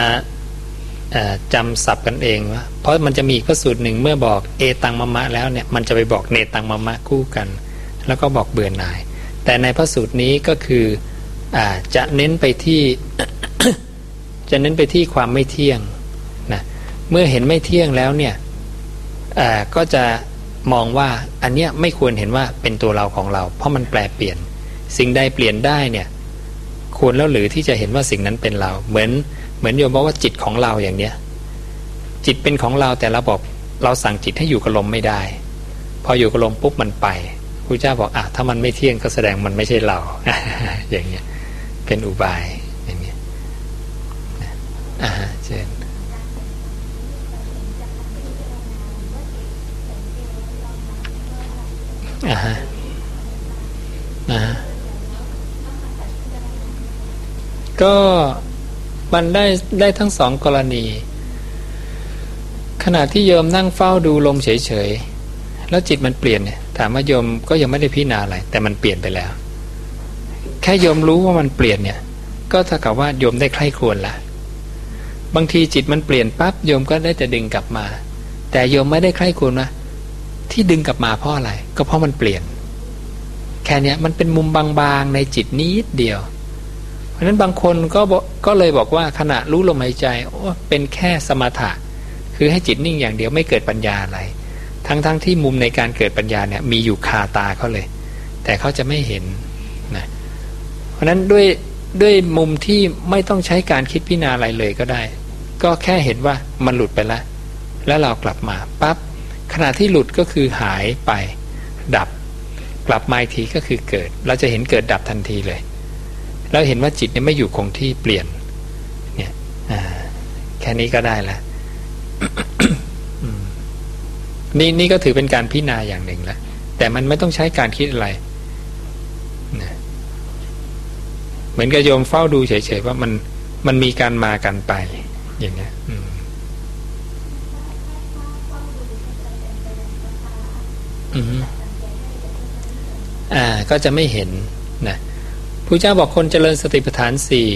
จำศัพท์กันเองว่าเพราะมันจะมีอีกพระสูตรหนึ่งเมื่อบอกเอตังมะมะแล้วเนี่ยมันจะไปบอกเนตังมะมะคู่กัน แล้วก็บอกเบื่อหน่าย แต่ในพระสูตรนี้ก็คืออจะเน้นไปที่จะเน้นไปที่ความไม่เที่ยงนะเมื่อเห็นไม่เที่ยงแล้วเนี่ย ก็จะมองว่าอันเนี้ยไม่ควรเห็นว่าเป็นตัวเราของเรา เพราะมันแปลเปลี่ยน สิ่งใดเปลี่ยนได้เนี่ยควรแล้วหรือที่จะเห็นว่าสิ่งนั้นเป็นเรา เหมือนเหมือนโยมบอกว่าจิตของเราอย่างเนี้ยจิตเป็นของเราแต่เราบอกเราสั่งจิตให้อยู่กับลมไม่ได้ พออยู่กับลมปุ๊บมันไปครูเจ้าบอกอะถ้ามันไม่เที่ยงก็แสดงมันไม่ใช่เรา อย่างเงี้ยเป็นอุบายอย่างเงี้ยอ่าเชิญ อ่าฮะนะก็มันได้ได้ทั้งสองกรณี ขณะที่โยมนั่งเฝ้าดูลมเฉยๆ แล้วจิตมันเปลี่ยนเนี่ยถามว่าโยมก็ยังไม่ได้พิจารณาอะไร แต่มันเปลี่ยนไปแล้ว แค่โยมรู้ว่ามันเปลี่ยนเนี่ย ก็เท่ากับว่าโยมได้ใคร่ครวญละบางทีจิตมันเปลี่ยนปั๊บโยมก็ได้แต่ดึงกลับมา แต่โยมไม่ได้ใคร่ครวญว่า ที่ดึงกลับมาเพราะอะไร ก็เพราะมันเปลี่ยน แค่นี้มันเป็นมุมบางๆในจิตนิดเดียว เพราะนั้นบางคนก็ก็เลยบอกว่าขณะรู้ลมหายใจโอ้เป็นแค่สมถะ คือให้จิตนิ่งอย่างเดียวไม่เกิดปัญญาอะไร ทั้งๆทที่มุมในการเกิดปัญญาเนี่ยมีอยู่คาตาเขาเลย แต่เขาจะไม่เห็นนะเพราะฉะนั้นด้วยด้วยมุมที่ไม่ต้องใช้การคิดพิจารณาอะไรเลยก็ได้ ก็แค่เห็นว่ามันหลุดไปแล้ว แล้วเรากลับมาปับ๊บ ขณะที่หลุดก็คือหายไปดับ กลับมาอีกทีก็คือเกิด เราจะเห็นเกิดดับทันทีเลยเราเห็นว่าจิตเนี่ยไม่อยู่คงที่เปลี่ยน เนี่ยแค่นี้ก็ได้ล้วนี่นี่ก็ถือเป็นการพิจารณาอย่างหนึ่งแล้วแต่มันไม่ต้องใช้การคิดอะไรนะเหมือนกับโยมเฝ้าดูเฉยๆว่ามันมันมีการมากันไป อย่างเงี้ย อ่า ก็จะไม่เห็นนะพระเจ้าบอกคนเจริญสติปัฏฐานสี่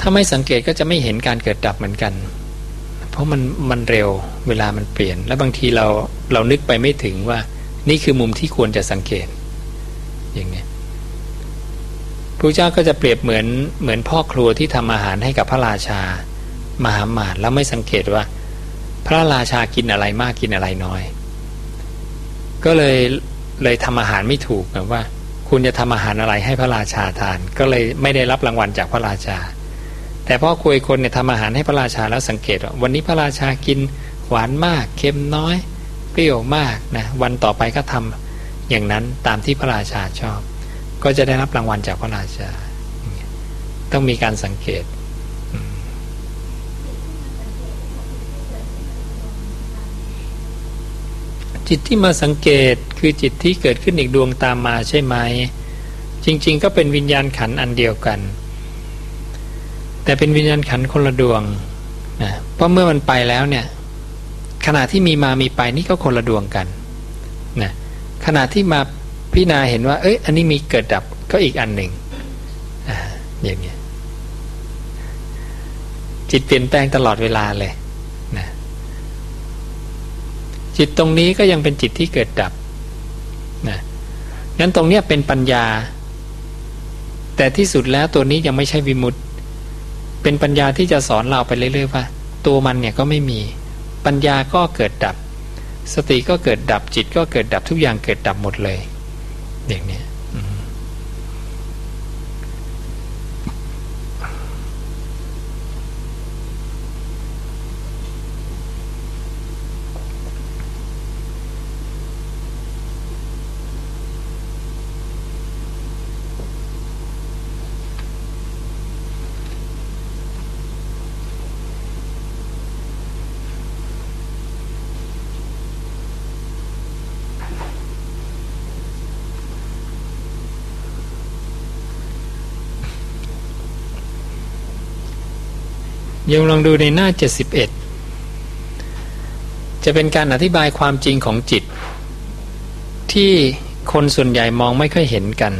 ถ้าไม่สังเกตก็จะไม่เห็นการเกิดดับเหมือนกัน เพราะมันมันเร็วเวลามันเปลี่ยน แล้วบางทีเราเรานึกไปไม่ถึงว่า นี่คือมุมที่ควรจะสังเกต อย่างนี้พระเจ้าก็จะเปรียบเหมือนเหมือนพ่อครัวที่ทำอาหารให้กับพระราชา มหาหมาดแล้วไม่สังเกตว่า พระราชากินอะไรมากกินอะไรน้อย ก็เลยเลยทำอาหารไม่ถูกนะว่า คุณจะทำอาหารอะไรให้พระราชาทาน ก็เลยไม่ได้รับรางวัลจากพระราชา แต่พ่อคุยคนเนี่ยทำอาหารให้พระราชาแล้วสังเกตว่าวันนี้พระราชากินหวานมากเค็มน้อยเปรี้ยวมากนะวันต่อไปก็ทำอย่างนั้นตามที่พระราชาชอบ ก็จะได้รับรางวัลจากพระราชา ต้องมีการสังเกต จิตที่มาสังเกตคือจิตที่เกิดขึ้นอีกดวงตามมาใช่ไหม จริง ๆ ก็เป็นวิญญาณขันอันเดียวกัน แต่เป็นวิญญาณขันคนละดวงนะเพราะเมื่อมันไปแล้วเนี่ยขณะที่มีมามีไปนี่ก็คนละดวงกันนะขณะที่มาพิจารณาเห็นว่า เอ้ยอันนี้มีเกิดดับก็อีกอันหนึ่งออย่างเงี้ยจิตเปลี่ยนแปลงตลอดเวลาเลย จิตตรงนี้ก็ยังเป็นจิตที่เกิดดับนะงั้นตรงนี้เป็นปัญญา แต่ที่สุดแล้วตัวนี้ยังไม่ใช่วิมุตเป็นปัญญาที่จะสอนเราไปเรื่อยๆว่า ตัวมันเนี่ยก็ไม่มี ปัญญาก็เกิดดับ สติก็เกิดดับจิตก็เกิดดับทุกอย่างเกิดดับหมดเลยอย่างนี้ย มลองดูในหน้า 71 จะเป็นการอธิบายความจริงของจิต ที่คนส่วนใหญ่มองไม่ค่อยเห็นกัน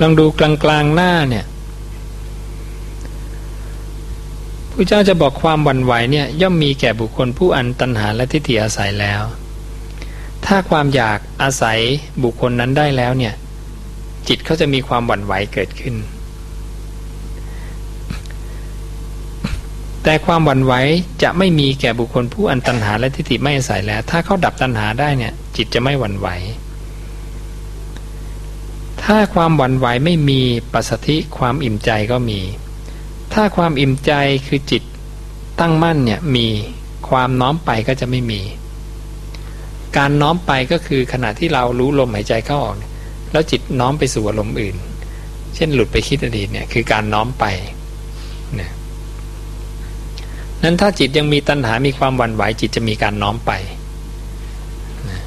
ลองดูกลางๆหน้าเนี่ยพระเจ้าจะบอกความวันไหวเนี่ยย่อมมีแก่บุคคลผู้อันตัณหาและทิฏฐิอาศัยแล้ว ถ้าความอยากอาศัยบุคคลนั้นได้แล้วเนี่ย จิตเขาจะมีความหวั่นไหวเกิดขึ้น แต่ความหวั่นไหวจะไม่มีแก่บุคคลผู้อันตันหาและทิฏฐิไม่อาศัยแล้ว ถ้าเขาดับตันหาได้เนี่ย จิตจะไม่หวั่นไหว ถ้าความหวั่นไหวไม่มีปัสสธิความอิ่มใจก็มี ถ้าความอิ่มใจคือจิตตั้งมั่นเนี่ยมีความน้อมไปก็จะไม่มี การน้อมไปก็คือขณะที่เรารู้ลมหายใจเข้าออก แล้วจิตน้อมไปสู่อารมณ์อื่น เช่นหลุดไปคิดอดีตเนี่ยคือการน้อมไปนะนั้นถ้าจิตยังมีตัณหา มีความหวั่นไหวจิตจะมีการน้อมไปนะ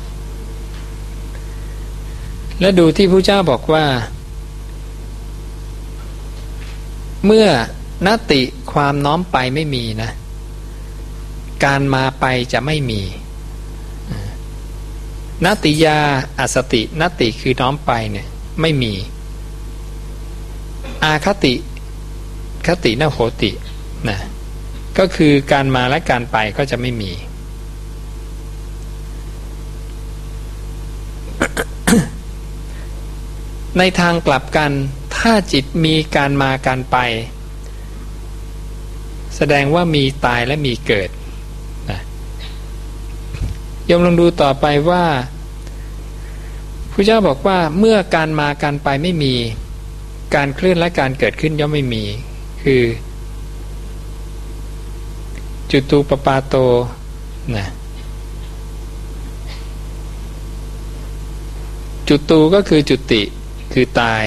และดูที่พระเจ้าบอกว่า เมื่อนติความน้อมไปไม่มีนะ การมาไปจะไม่มี นติยาอสตินติคือน้อมไปเนี่ยไม่มี อาคติ คตินโหตินะก็คือการมาและการไปก็จะไม่มี ในทางกลับกัน ถ้าจิตมีการมาการไป แสดงว่ามีตายและมีเกิดนะยมลองดูต่อไปว่า พระเจ้าบอกว่าเมื่อการมาการไปไม่มี การเคลื่อนและการเกิดขึ้นย่อมไม่มี คือ จุตูปปาโตนะจุตูก็คือจุติคือตาย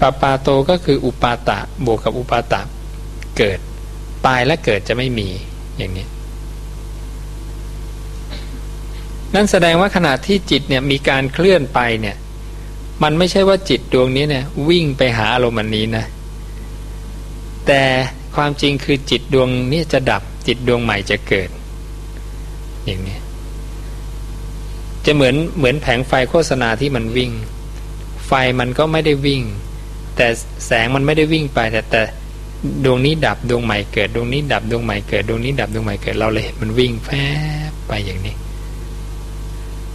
ปปาโตก็คืออุปาตะบวกกับอุปาตะเกิด ตายและเกิดจะไม่มีอย่างนี้ นั่นแสดงว่าขณะที่จิตเนี่ยมีการเคลื่อนไปเนี่ย มันไม่ใช่ว่าจิตดวงนี้เนี่ยวิ่งไปหาอารมณ์นี้นะ แต่ความจริงคือจิตดวงนี้จะดับจิตดวงใหม่จะเกิด อย่างนี้จะเหมือนเหมือนแผงไฟโฆษณาที่มันวิ่ง ไฟมันก็ไม่ได้วิ่ง แต่แสงมันไม่ได้วิ่งไป แต่แต่ดวงนี้ดับดวงใหม่เกิด ดวงนี้ดับดวงใหม่เกิด ดวงนี้ดับดวงใหม่เกิดเราเลยเห็นมันวิ่งแฟบไปอย่างนี้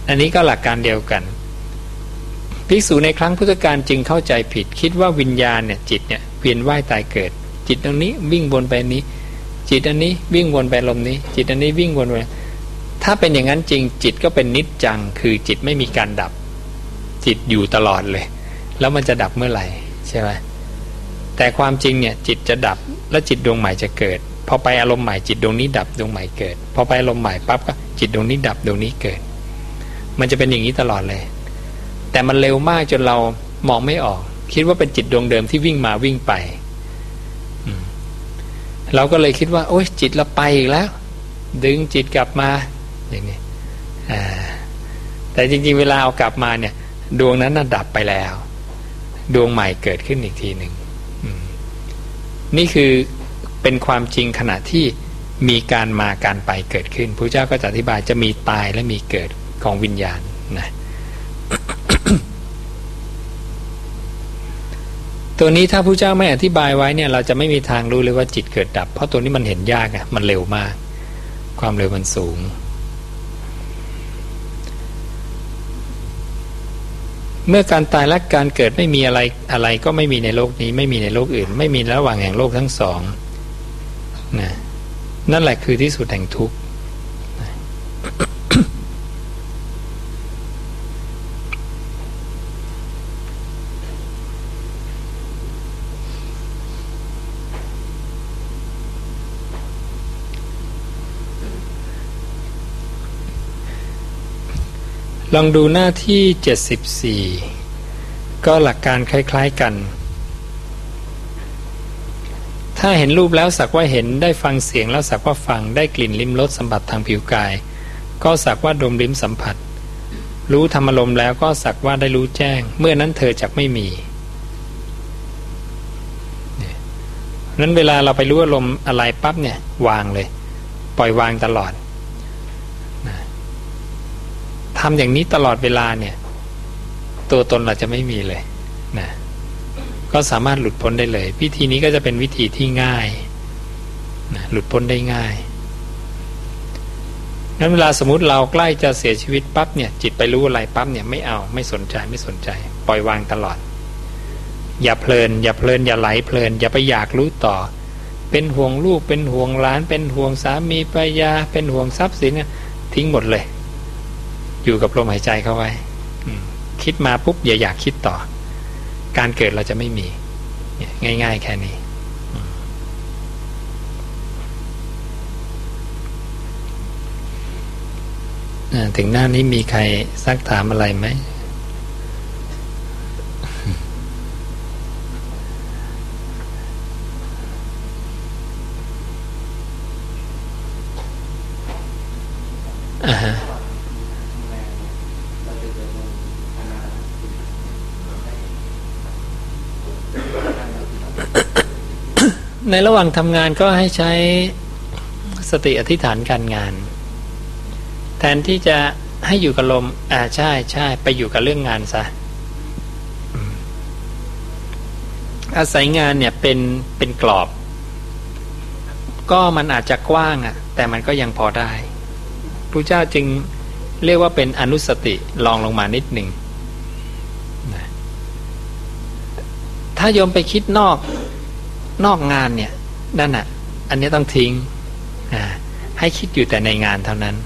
อันนี้ก็หลักการเดียวกัน ภิกษุในครั้งพุทธกาลจึงเข้าใจผิด คิดว่าวิญญาณเนี่ยจิตเนี่ยเวียนว่ายตายเกิด จิตตรงนี้วิ่งวนไปนี้ จิตอันนี้วิ่งวนไปลมนี้ จิตอันนี้วิ่งวนไปถ้าเป็นอย่างนั้นจริง จิตก็เป็นนิจจังคือจิตไม่มีการดับ จิตอยู่ตลอดเลย แล้วมันจะดับเมื่อไหร่ใช่ไหมแต่ความจริงเนี่ยจิตจะดับแล้วจิตดวงใหม่จะเกิดพอไปอารมณ์ใหม่จิตดวงนี้ดับดวงใหม่เกิดพอไปอารมณ์ใหม่ปั๊บก็จิตดวงนี้ดับดวงนี้เกิด มันจะเป็นอย่างนี้ตลอดเลย แต่มันเร็วมากจนเรามองไม่ออก คิดว่าเป็นจิตดวงเดิมที่วิ่งมาวิ่งไปเราก็เลยคิดว่า โอ้ยจิตเราไปอีกแล้ว ดึงจิตกลับมาอย่างนี้แต่จริงๆ เวลาเอากลับมาเนี่ย ดวงนั้นน่ะดับไปแล้ว ดวงใหม่เกิดขึ้นอีกทีหนึ่งนี่คือเป็นความจริงขณะที่มีการมาการไปเกิดขึ้นพระเจ้าก็จะอธิบายจะมีตายและมีเกิด ของวิญญาณนะตัวนี้ถ้าพระเจ้าไม่อธิบายไว้เนี่ย เราจะไม่มีทางรู้เลยว่าจิตเกิดดับ เพราะตัวนี้มันเห็นยากอะมันเร็วมาก ความเร็วมันสูง เมื่อการตายและการเกิดไม่มีอะไรอะไรก็ไม่มีในโลกนี้ ไม่มีในโลกอื่น ไม่มีระหว่างแห่งโลกทั้งสองนะนั่นแหละคือที่สุดแห่งทุกข์ ลองดูหน้าที่ 74 ก็หลักการคล้ายๆกัน ถ้าเห็นรูปแล้วสักว่าเห็นได้ฟังเสียงแล้วสักว่าฟังได้กลิ่นลิ้มรสสัมผัสทางผิวกาย ก็สักว่าดมลิ้มสัมผัส รู้ธรรมลมแล้วก็สักว่าได้รู้แจ้ง เมื่อนั้นเธอจะไม่มีนั้นเวลาเราไปรู้อารมณ์อะไรปั๊บเนี่ยวางเลย ปล่อยวางตลอด ทำอย่างนี้ตลอดเวลาเนี่ย ตัวตนเราจะไม่มีเลยนะก็สามารถหลุดพ้นได้เลย วิธีนี้ก็จะเป็นวิธีที่ง่ายนะหลุดพ้นได้ง่ายนั้นเวลาสมมติเราใกล้จะเสียชีวิตปั๊บเนี่ย จิตไปรู้อะไรปั๊บเนี่ยไม่เอาไม่สนใจไม่สนใจ ปล่อยวางตลอด อย่าเพลิน อย่าเพลิน อย่าไหลเพลิน อย่าไปอยากรู้ต่อ เป็นห่วงลูกเป็นห่วงหลาน เป็นห่วงสามีภรรยา เป็นห่วงทรัพย์สินทิ้งหมดเลย อยู่กับลมหายใจเข้าไว้คิดมาปุ๊บอย่าอยากคิดต่อ การเกิดเราจะไม่มี ง่าย ๆ แค่นี้ ถึงหน้านี้มีใครซักถามอะไรไหมอ่าฮะ ในระหว่างทำงานก็ให้ใช้สติอธิษฐานการงาน แทนที่จะให้อยู่กับลม อ่าใช่ใช่ไปอยู่กับเรื่องงานซะอาศัยงานเนี่ยเป็นเป็นกรอบ ก็มันอาจจะกว้างอะ่ะ แต่มันก็ยังพอได้พระเจ้าจึงเรียกว่าเป็นอนุสติลองลงมานิดหนึ่ง ถ้าโยมไปคิดนอกนอกงานเนี่ยนั่นอะ อันนี้ต้องทิ้งให้คิดอยู่แต่ในงานเท่านั้น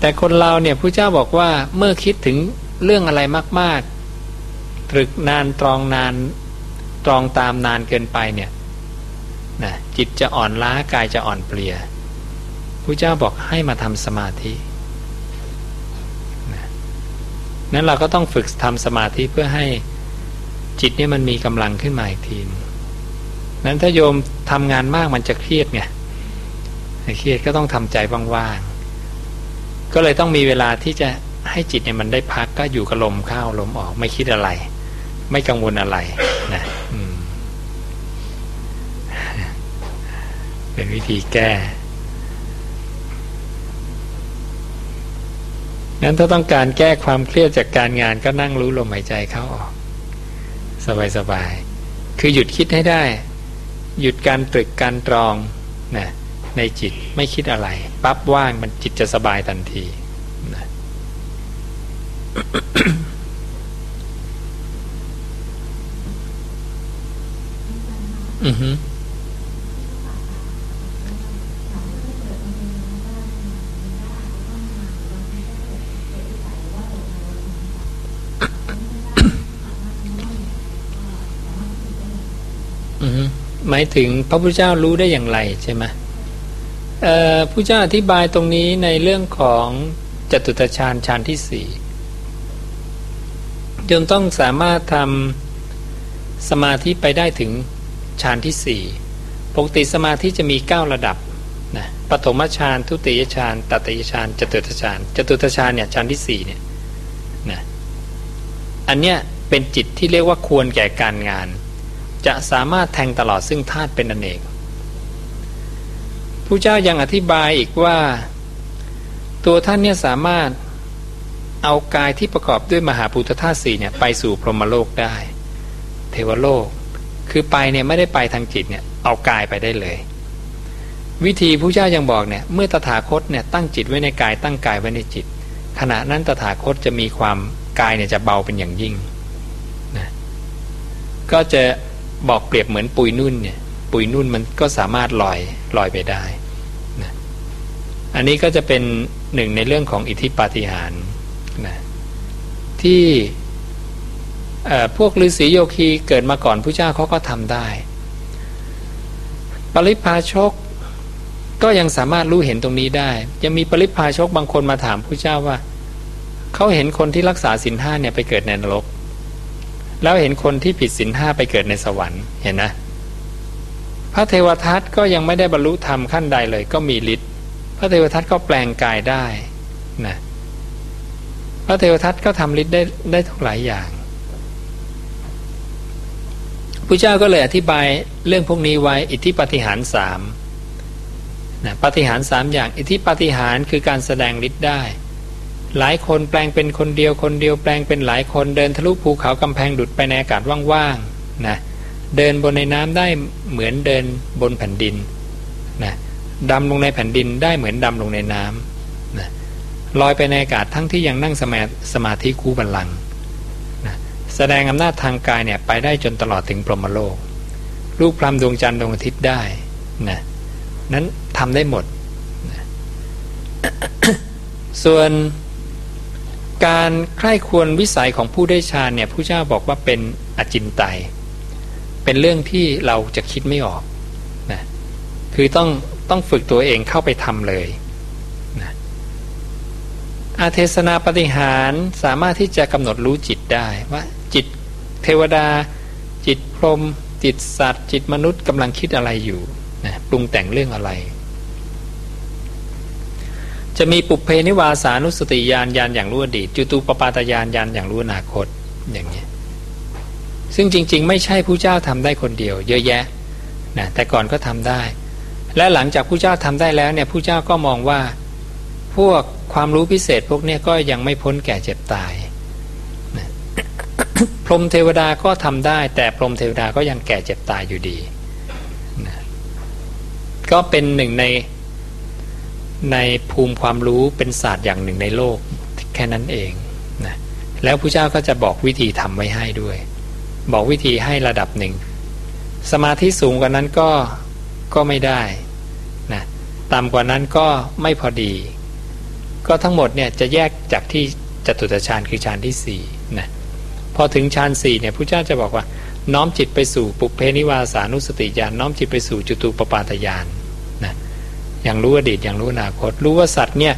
แต่คนเราเนี่ยผู้เจ้าบอกว่าเมื่อคิดถึงเรื่องอะไรมาก ๆ ตรึกนานตรองนานตรองตามนานเกินไปเนี่ยนะจิตจะอ่อนล้ากายจะอ่อนเปลี่ยผู้เจ้าบอกให้มาทำสมาธิ นั้นเราก็ต้องฝึกทำสมาธิเพื่อให้จิตเนี่ยมันมีกำลังขึ้นมาอีกทีนั้นถ้าโยมทำงานมากมันจะเครียดไงเครียดก็ต้องทำใจว่างๆ ก็เลยต้องมีเวลาที่จะให้จิตเนี่ยมันได้พักก็อยู่กับลมเข้าลมออกไม่คิดอะไร ไม่กังวลอะไรนะเป็นวิธีแก้ งั้นถ้าต้องการแก้ความเครียดจากการงานก็นั่งรู้ลมหายใจเข้าออก สบายๆคือหยุดคิดให้ได้ หยุดการตรึกการตรองนะในจิตไม่คิดอะไรปั๊บว่างมันจิตจะสบายทันทีนะอือฮึ หมายถึงพระพุทธเจ้ารู้ได้อย่างไรใช่ไหมพระเจ้าอธิบายตรงนี้ในเรื่องของจตุตฌานฌานที่สี่จนต้องสามารถทำสมาธิไปได้ถึงฌานที่สี่ปกติสมาธิจะมีเก้าระดับนะปฐมฌานทุติยฌานตติยฌานจตุตฌานจตุตฌานเนี่ยฌานที่สี่เนี่ยนะอันเนี้ยเป็นจิตที่เรียกว่าควรแก่การงาน จะสามารถแทงตลอดซึ่งธาตุเป็นอเนกผู้เจ้ายังอธิบายอีกว่า ตัวท่านเนี่ยสามารถเอากายที่ประกอบด้วยมหาภูตธาตุสี่เนี่ยไปสู่พรหมโลกได้ เทวโลก คือไปเนี่ยไม่ได้ไปทางจิตเนี่ยเอากายไปได้เลย วิธีผู้เจ้ายังบอกเนี่ยเมื่อตถาคตเนี่ยตั้งจิตไว้ในกายตั้งกายไว้ในจิต ขณะนั้นตถาคตจะมีความกายเนี่ยจะเบาเป็นอย่างยิ่งนะก็จะ บอกเปรียบเหมือนปุยนุ่นเนี่ย ปุยนุ่นมันก็สามารถลอยลอยไปได้นะอันนี้ก็จะเป็นหนึ่งในเรื่องของอิทธิปาฏิหาริย์นะที่พวกฤาษีโยคีเกิดมาก่อนผู้เจ้าเขาก็ทำได้ ปริพาชกก็ยังสามารถรู้เห็นตรงนี้ได้ ยังมีปริพาชกบางคนมาถามผู้เจ้าว่าเขาเห็นคนที่รักษาสินห้าเนี่ยไปเกิดในนรก แล้วเห็นคนที่ผิดสินห้าไปเกิดในสวรรค์เห็นนะ พระเทวทัตก็ยังไม่ได้บรรลุธรรมขั้นใดเลย ก็มีฤทธิ์พระเทวทัตก็แปลงกายได้นะพระเทวทัตก็ทำฤทธิ์ได้ได้ทุกหลายอย่างพระเจ้าก็เลยอธิบายเรื่องพวกนี้ไว้อิทธิปฏิหารสามนะปฏิหารสามอย่าง อิทธิปฏิหารคือการแสดงฤทธิ์ได้ หลายคนแปลงเป็นคนเดียวคนเดียวแปลงเป็นหลายคนเดินทะลุภูเขากำแพงดุดไปในอากาศว่างๆนะเดินบนในน้ำได้เหมือนเดินบนแผ่นดินนะดำลงในแผ่นดินได้เหมือนดำลงในน้ำนะลอยไปในอากาศทั้งที่ยังนั่งสมาสมาธิคูบัลลังนะแสดงอำนาจทางกายเนี่ยไปได้จนตลอดถึงพรหมโลก ลูกพรำดวงจันทร์ดวงอาทิตย์ได้นะนั้นทำได้หมดนะส่วน การใคร่ควรวิสัยของผู้ได้ฌานเนี่ยผู้เจ้าบอกว่าเป็นอจินไตยเป็นเรื่องที่เราจะคิดไม่ออกนะคือต้องต้องฝึกตัวเองเข้าไปทำเลยนะอาเทศนาปฏิหารสามารถที่จะกำหนดรู้จิตได้ว่า จิตเทวดา จิตพรหมจิตสัตว์ จิตมนุษย์กำลังคิดอะไรอยู่นะปรุงแต่งเรื่องอะไร จะมีปุเพนิวาสานุสติยานยานอย่างรู้อดีตจุตูปปาตยานยานอย่างรู้อนาคตอย่างนี้ซึ่งจริง ๆ ไม่ใช่ผู้เจ้าทำได้คนเดียว เยอะแยะนะแต่ก่อนก็ทำได้ และหลังจากผู้เจ้าทำได้แล้วเนี่ยผู้เจ้าก็มองว่า พวกความรู้พิเศษพวกนี้ก็ยังไม่พ้นแก่เจ็บตายนะพรหมเทวดาก็ทำได้ แต่พรหมเทวดาก็ยังแก่เจ็บตายอยู่ดีนะก็เป็นหนึ่งใน ในภูมิความรู้เป็นศาสตร์อย่างหนึ่งในโลกแค่นั้นเองนะแล้วพระเจ้าก็จะบอกวิธีทำไว้ให้ด้วย บอกวิธีให้ระดับหนึ่ง สมาธิสูงกว่านั้นก็ก็ไม่ได้นะต่ำกว่านั้นก็ไม่พอดี ก็ทั้งหมดเนี่ยจะแยกจากที่จตุตฌานคือฌานที่สี่นะพอถึงฌานสี่เนี่ยพระเจ้าจะบอกว่า น้อมจิตไปสู่ปุเพนิวาสานุสติญาณน้อมจิตไปสู่จตูปปาตญาณน อย่างรู้อดีตอย่างรู้อนาคต รู้ว่าสัตว์เนี่ย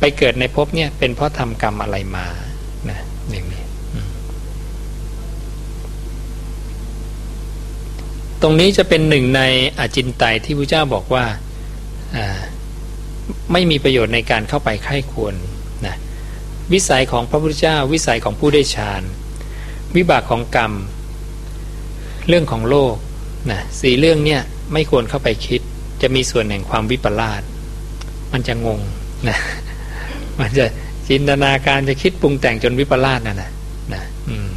ไปเกิดในภพเนี่ยเป็นเพราะทำกรรมอะไรมานะอย่างนี้ตรงนี้จะเป็นหนึ่งในอจินไตยที่พระเจ้าบอกว่าไม่มีประโยชน์ในการเข้าไปไข้ควรนะวิสัยของพระพุทธเจ้า วิสัยของผู้ได้ฌานวิบากของกรรม เรื่องของโลกนะสี่เรื่องเนี่ยไม่ควรเข้าไปคิด จะมีส่วนแห่งความวิปลาสมันจะงงนะมันจะจินตนาการจะคิดปรุงแต่งจนวิปลาสน่ะนะนะอืม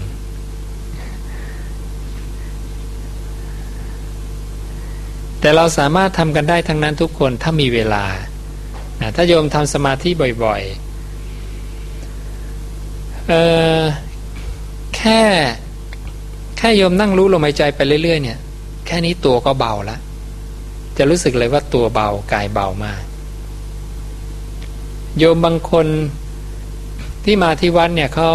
แต่เราสามารถทำกันได้ทั้งนั้นทุกคนถ้ามีเวลานะถ้าโยมทำสมาธิบ่อยๆเออแค่แค่โยมนั่งรู้ลมหายใจไปเรื่อยๆเนี่ย แค่นี้ตัวก็เบาแล้ว จะรู้สึกเลยว่าตัวเบากายเบามาก โยมบางคนที่มาที่วัดเนี่ยเขา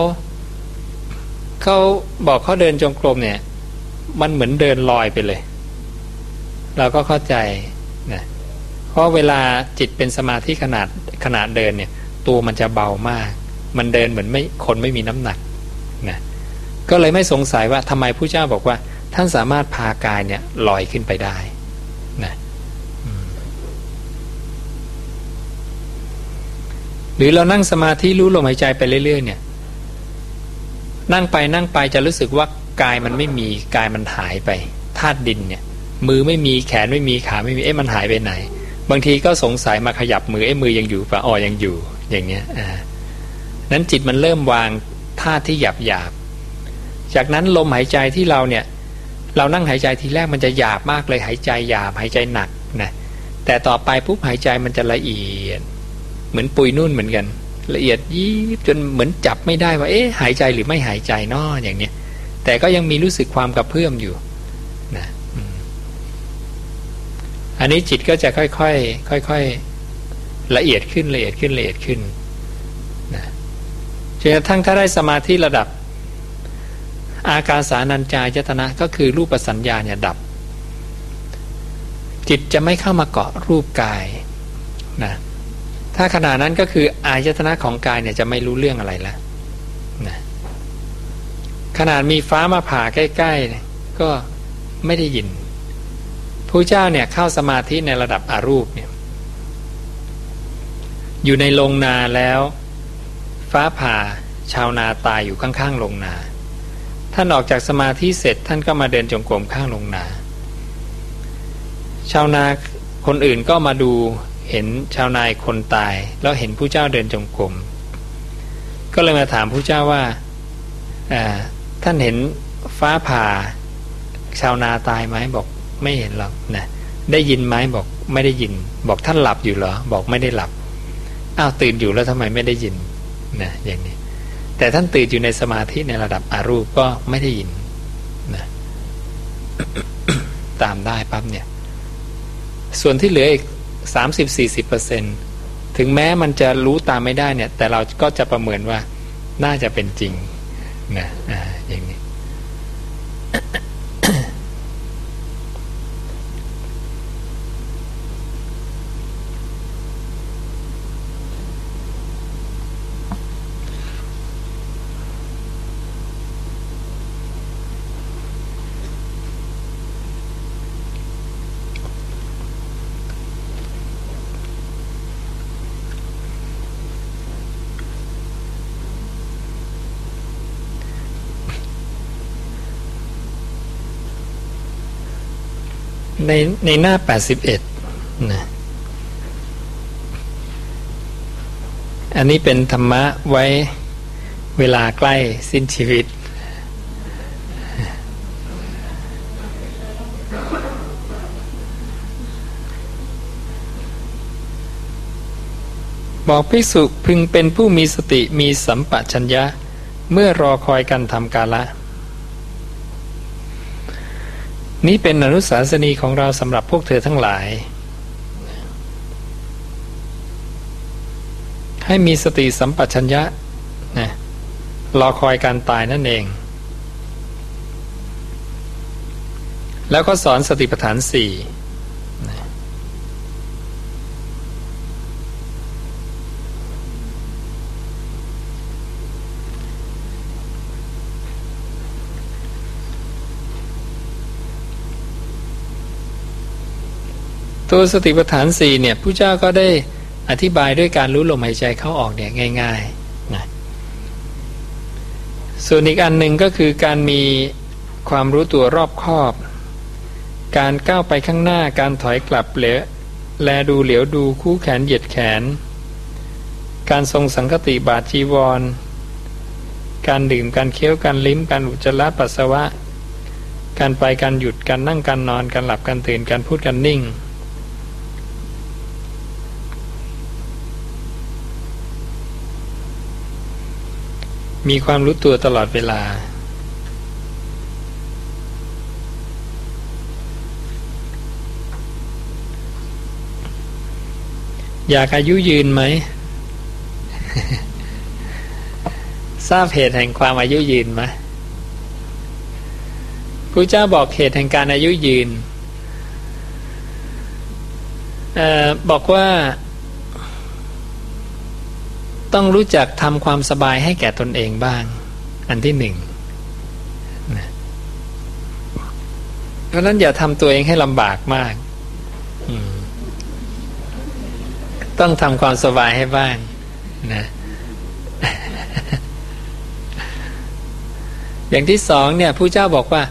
เขาบอกเขาเดินจงกรมเนี่ย มันเหมือนเดินลอยไปเลย เราก็เข้าใจนะเพราะเวลาจิตเป็นสมาธิขนาดขนาดเดินเนี่ยตัวมันจะเบามาก มันเดินเหมือนไม่คนไม่มีน้ำหนักนะก็เลยไม่สงสัยว่าทำไมผู้เจ้าบอกว่า ท่านสามารถพากายเนี่ยลอยขึ้นไปได้นะ หรือเรานั่งสมาธิรู้ลมหายใจไปเรื่อย ๆ เนี่ย นั่งไปนั่งไปจะรู้สึกว่ากายมันไม่มีกายมันหายไปธาตุดินเนี่ย มือไม่มีแขนไม่มีขาไม่มีเอ๊ะมันหายไปไหน บางทีก็สงสัยมาขยับมือเอ๊ะมือยังอยู่ปะอ๋อยังอยู่อย่างเนี้ยอ่านั้นจิตมันเริ่มวางธาตุที่หยาบหยาบจากนั้นลมหายใจที่เราเนี่ย เรานั่งหายใจทีแรกมันจะหยาบมากเลยหายใจหยาบหายใจหนักนะแต่ต่อไปปุ๊บหายใจมันจะละเอียด เหมือนปุยนุ่นเหมือนกัน ละเอียดยิบจนเหมือนจับไม่ได้ว่าเอ๊ะหายใจหรือไม่หายใจนออย่างเนี้ย แต่ก็ยังมีรู้สึกความกระเพื่อมอยู่นะอันนี้จิตก็จะค่อยๆค่อยๆละเอียดขึ้นละเอียดขึ้นละเอียดขึ้นนะจนกระทั่งถ้าได้สมาธิระดับ อาการสานัญจายตนะก็คือรูปสัญญาเนี่ยดับ จิตจะไม่เข้ามาเกาะรูปกายนะ ถ้าขณะนั้นก็คืออายตนะของกายเนี่ยจะไม่รู้เรื่องอะไรแล้วนะขนาดมีฟ้ามาผ่าใกล้ๆก็ไม่ได้ยินพระเจ้าเนี่ยเข้าสมาธิในระดับอารูปเนี่ยอยู่ในโรงนาแล้ว ฟ้าผ่าชาวนาตายอยู่ข้างๆโรงนา ท่านออกจากสมาธิเสร็จท่านก็มาเดินจงกรมข้างโรงนา ชาวนาคนอื่นก็มาดู เห็นชาวนายคนตาย แล้วเห็นผู้เจ้าเดินจงกรมก็เลยมาถามผู้เจ้าว่าท่านเห็นฟ้าผ่า ชาวนาตายไหมบอกไม่เห็นหรอกนะได้ยินไหมบอกไม่ได้ยิน บอกท่านหลับอยู่เหรอ บอกไม่ได้หลับอ้าวตื่นอยู่แล้วทำไมไม่ได้ยินนะอย่างนี้ แต่ท่านตื่นอยู่ในสมาธิในระดับอารูปก็ไม่ได้ยินนะตามได้ปั๊บเนี่ย ส่วนที่เหลืออีก สามสิบสี่สิบเปอร์เซ็นถึงแม้มันจะรู้ตามไม่ได้เนี่ย แต่เราก็จะประเมินว่าน่าจะเป็นจริงนะอ่าอย่างนี้ ในในหน้าแปดสิบเอ็ดนะอันนี้เป็นธรรมะไว้เวลาใกล้สิ้นชีวิต บอกภิกษุพึงเป็นผู้มีสติมีสัมปชัญญะ เมื่อรอคอยกันทำกาละ นี้เป็นอนุสาสนีของเราสำหรับพวกเธอทั้งหลาย ให้มีสติสัมปชัญญะนะรอคอยการตายนั่นเอง แล้วก็สอนสติปัฏฐานสี่ ตัวสติปัฏฐานสี่เนี่ยผู้เจ้าก็ได้อธิบายด้วยการรู้ลมหายใจเข้าออกเนี่ยง่ายๆนะส่วนอีกอันหนึ่งก็คือการมีความรู้ตัวรอบคอบ การก้าวไปข้างหน้าการถอยกลับเหลแลดูเหลียวดูคู่แขนเหยียดแขน การทรงสังคติบาจีวร การดื่มการเคี้ยวการลิ้มการอุจจาระปัสสาวะ การไปการหยุดการนั่งการนอนการหลับการตื่นการพูดการนิ่ง มีความรู้ตัวตลอดเวลา อยากอายุยืนไหม ทราบเหตุแห่งความอายุยืนไหมพระเจ้าบอกเหตุแห่งการอายุยืนอบอกว่า ต้องรู้จักทำความสบายให้แก่ตนเองบ้าง อันที่หนึ่งเพราะนั้นอย่าทำตัวเองให้ลำบากมาก ต้องทำความสบายให้บ้างนะอย่างที่สองเนี่ยผู้เจ้าบอกว่า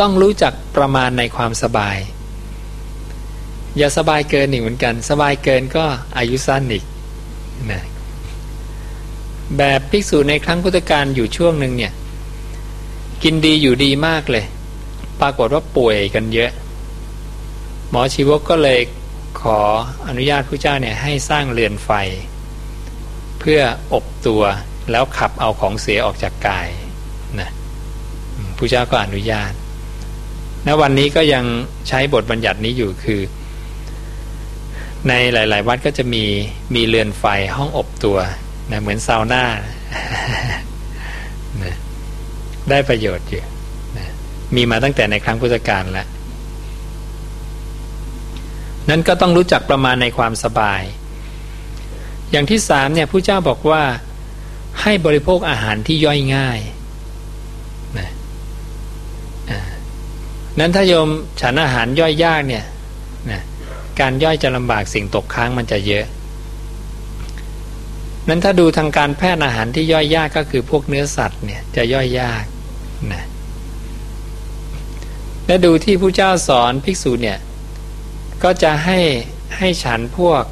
ต้องรู้จักประมาณในความสบาย อย่าสบายเกินอีกเหมือนกัน สบายเกินก็อายุสั้นอีกนะ แบบภิกษุในครั้งพุทธกาลอยู่ช่วงหนึ่งเนี่ย กินดีอยู่ดีมากเลย ปรากฏว่าป่วยกันเยอะ หมอชีวกก็เลยขออนุญาตผู้เจ้าเนี่ยให้สร้างเรือนไฟ เพื่ออบตัวแล้วขับเอาของเสียออกจากกายนะผู้เจ้าก็อนุญาตณวันนี้ก็ยังใช้บทบัญญัตินี้อยู่คือ ในหลาย ๆ วัดก็จะมีมีเรือนไฟห้องอบตัว นะเหมือนซาวน่านะได้ประโยชน์อยู่นะมีมาตั้งแต่ในครั้งพุทธกาลแล้วนั้นก็ต้องรู้จักประมาณในความสบาย อย่างที่สามเนี่ยผู้เจ้าบอกว่าให้บริโภคอาหารที่ย่อยง่ายนะนั้นถ้าโยมฉันอาหารย่อยยากเนี่ยนะการย่อยจะลำบากสิ่งตกค้างมันจะเยอะ นั้นถ้าดูทางการแพทย์อาหารที่ย่อยยากก็คือพวกเนื้อสัตว์เนี่ยจะย่อยยากนะและดูที่ผู้เจ้าสอนภิกษุเนี่ย ก็จะให้ให้ฉันพวก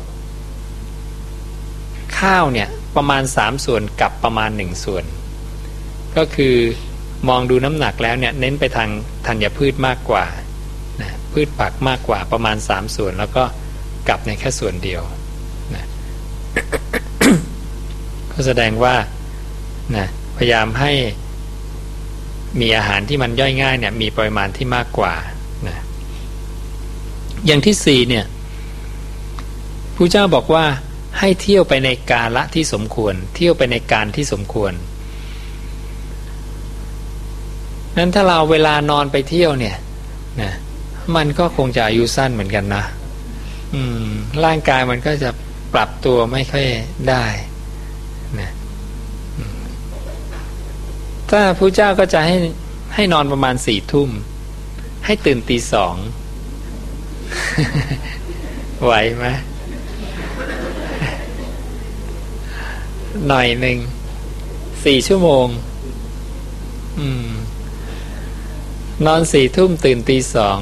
ข้าวเนี่ยประมาณสามส่วนกับประมาณหนึ่งส่วน ก็คือมองดูน้ำหนักแล้วเนี่ยเน้นไปทางธัญพืชมากกว่านะพืชผักมากกว่าประมาณสามส่วน แล้วก็กลับในแค่ส่วนเดียวนะ ก็แสดงว่านะพยายามให้มีอาหารที่มันย่อยง่ายเนี่ยมีปริมาณที่มากกว่านะอย่างที่สี่เนี่ยผู้เจ้าบอกว่าให้เที่ยวไปในกาละที่สมควร เที่ยวไปในการที่สมควร นั้นถ้าเราเวลานอนไปเที่ยวเนี่ยนะมันก็คงจะอายุสั้นเหมือนกันนะ อืม ร่างกายมันก็จะปรับตัวไม่ค่อยได้นะ ถ้าพระเจ้าก็จะให้ให้นอนประมาณสี่ทุ่ม ให้ตื่นตีสอง ไหวไหมหน่อยหนึ่งสี่ชั่วโมง อืม นอนสี่ทุ่มตื่นตีสอง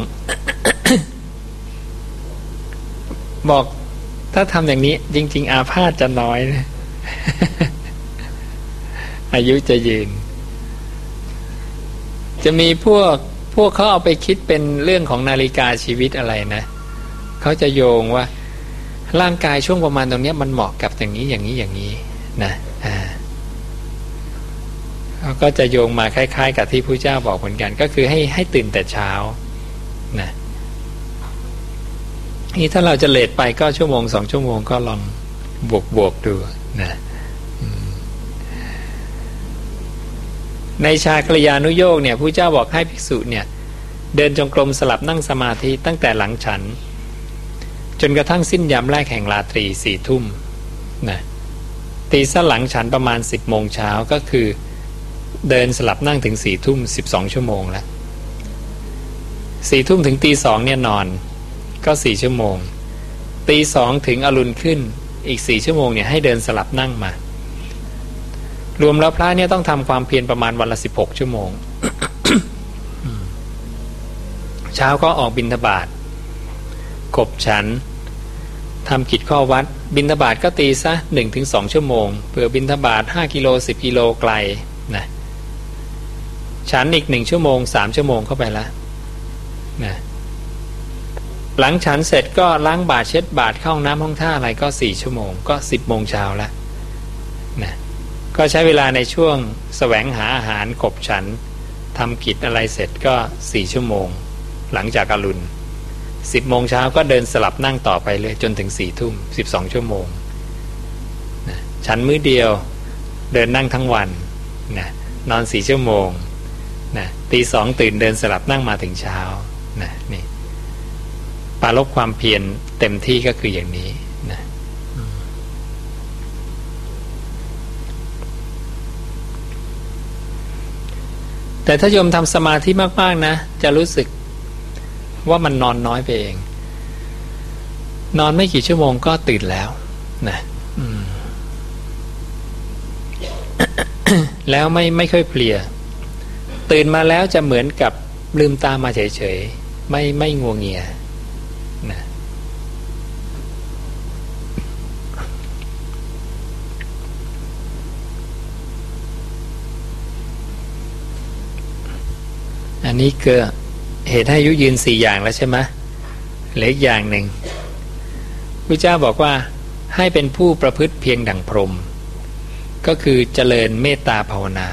บอกถ้าทำอย่างนี้ จริง ๆ อาพาธจะน้อยนะอายุจะยืน จะมีพวกพวกเขาเอาไปคิดเป็นเรื่องของนาฬิกาชีวิตอะไรนะเขาจะโยงว่า ร่างกายช่วงประมาณตรงนี้มันเหมาะกับอย่างนี้อย่างนี้อย่างนี้นะอ่าเขาก็จะโยงมาคล้าย ๆ กับที่พระเจ้าบอกเหมือนกัน ก็คือให้ให้ตื่นแต่เช้านะนี่ถ้าเราจะเลทไปก็ชั่วโมงสองชั่วโมงก็ลองบวกบวกดูนะ ในชาคลยานุโยกเนี่ยผู้เจ้าบอกให้ภิกษุเนี่ยเดินจงกรมสลับนั่งสมาธิตั้งแต่หลังฉัน จนกระทั่งสิ้นยามแรกแห่งราตรีสี่ทุ่มนะตีซะหลังฉันประมาณสิบโมงเช้าก็คือเดินสลับนั่งถึงสี่ทุ่มสิบสองชั่วโมงแล้วสี่ทุ่มถึงตีสองเนี่ยนอนก็สี่ชั่วโมงตีสองถึงอรุณขึ้นอีกสี่ชั่วโมงเนี่ยให้เดินสลับนั่งมา รวมแล้วพระเนี่ยต้องทำความเพียรประมาณวันละสิบหกชั่วโมง เช้าก็ออกบินทบาทขบฉันทำกิจข้อวัด บินทบาทก็ตีซะหนึ่งถึงสองชั่วโมงเผื่อบินทบาทห้ากิโลสิบกิโลไกลนะฉันอีกหนึ่งชั่วโมงสามชั่วโมงเข้าไปแล้วนะหลังฉันเสร็จก็ล้างบาทเช็ดบาทเข้าห้องน้ำห้องท่าอะไรก็สี่ชั่วโมงก็สิบโมงเช้าแล้วนะ ก็ใช้เวลาในช่วงสแสวงหาอาหารขบฉันทำกิจอะไรเสร็จก็สี่ชั่วโมง หลังจากอรุณสิบโมงเช้าก็เดินสลับนั่งต่อไปเลยจนถึงสี่ทุ่มสิบสองชั่วโมงนะฉันมื้อเดียวเดินนั่งทั้งวันนะนอนสี่ชั่วโมงนะตีสองตื่นเดินสลับนั่งมาถึงเช้านะนี่ปาลบความเพียรเต็มที่ก็คืออย่างนี้นะ แต่ถ้าโยมทำสมาธิมากๆนะ จะรู้สึกว่ามันนอนน้อยไปเอง นอนไม่กี่ชั่วโมงก็ตื่นแล้วนะแล้วไม่ไม่ค่อยเพลีย ตื่นมาแล้วจะเหมือนกับลืมตามาเฉยๆ ไม่ไม่งัวงเงียนะ อันนี้เกิดเหตุให้อายุยืนสี่อย่างแล้วใช่ไหมเหลืออีกอย่างหนึ่งพระเจ้าบอกว่าให้เป็นผู้ประพฤติเพียงดั่งพรม ก็คือเจริญเมตตาภาวนา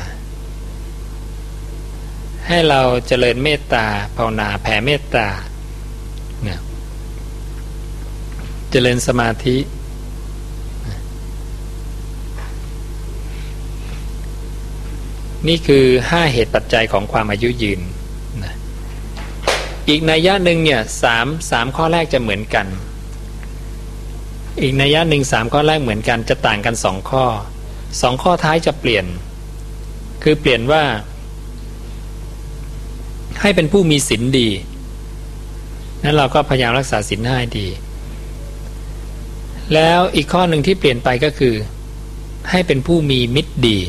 ให้เราเจริญเมตตาภาวนาแผ่เมตตาเนี่ยเจริญสมาธิ นี่คือห้าเหตุปัจจัยของความอายุยืน อีกนัยยะหนึ่งเนี่ยสามสามข้อแรกจะเหมือนกัน อีกนัยยะหนึ่งสามข้อแรกเหมือนกันจะต่างกันสองข้อสองข้อท้ายจะเปลี่ยน คือเปลี่ยนว่า ให้เป็นผู้มีศีลดีนั้นเราก็พยายามรักษาศีลห้าดี แล้วอีกข้อหนึ่งที่เปลี่ยนไปก็คือ ให้เป็นผู้มีมิตรดี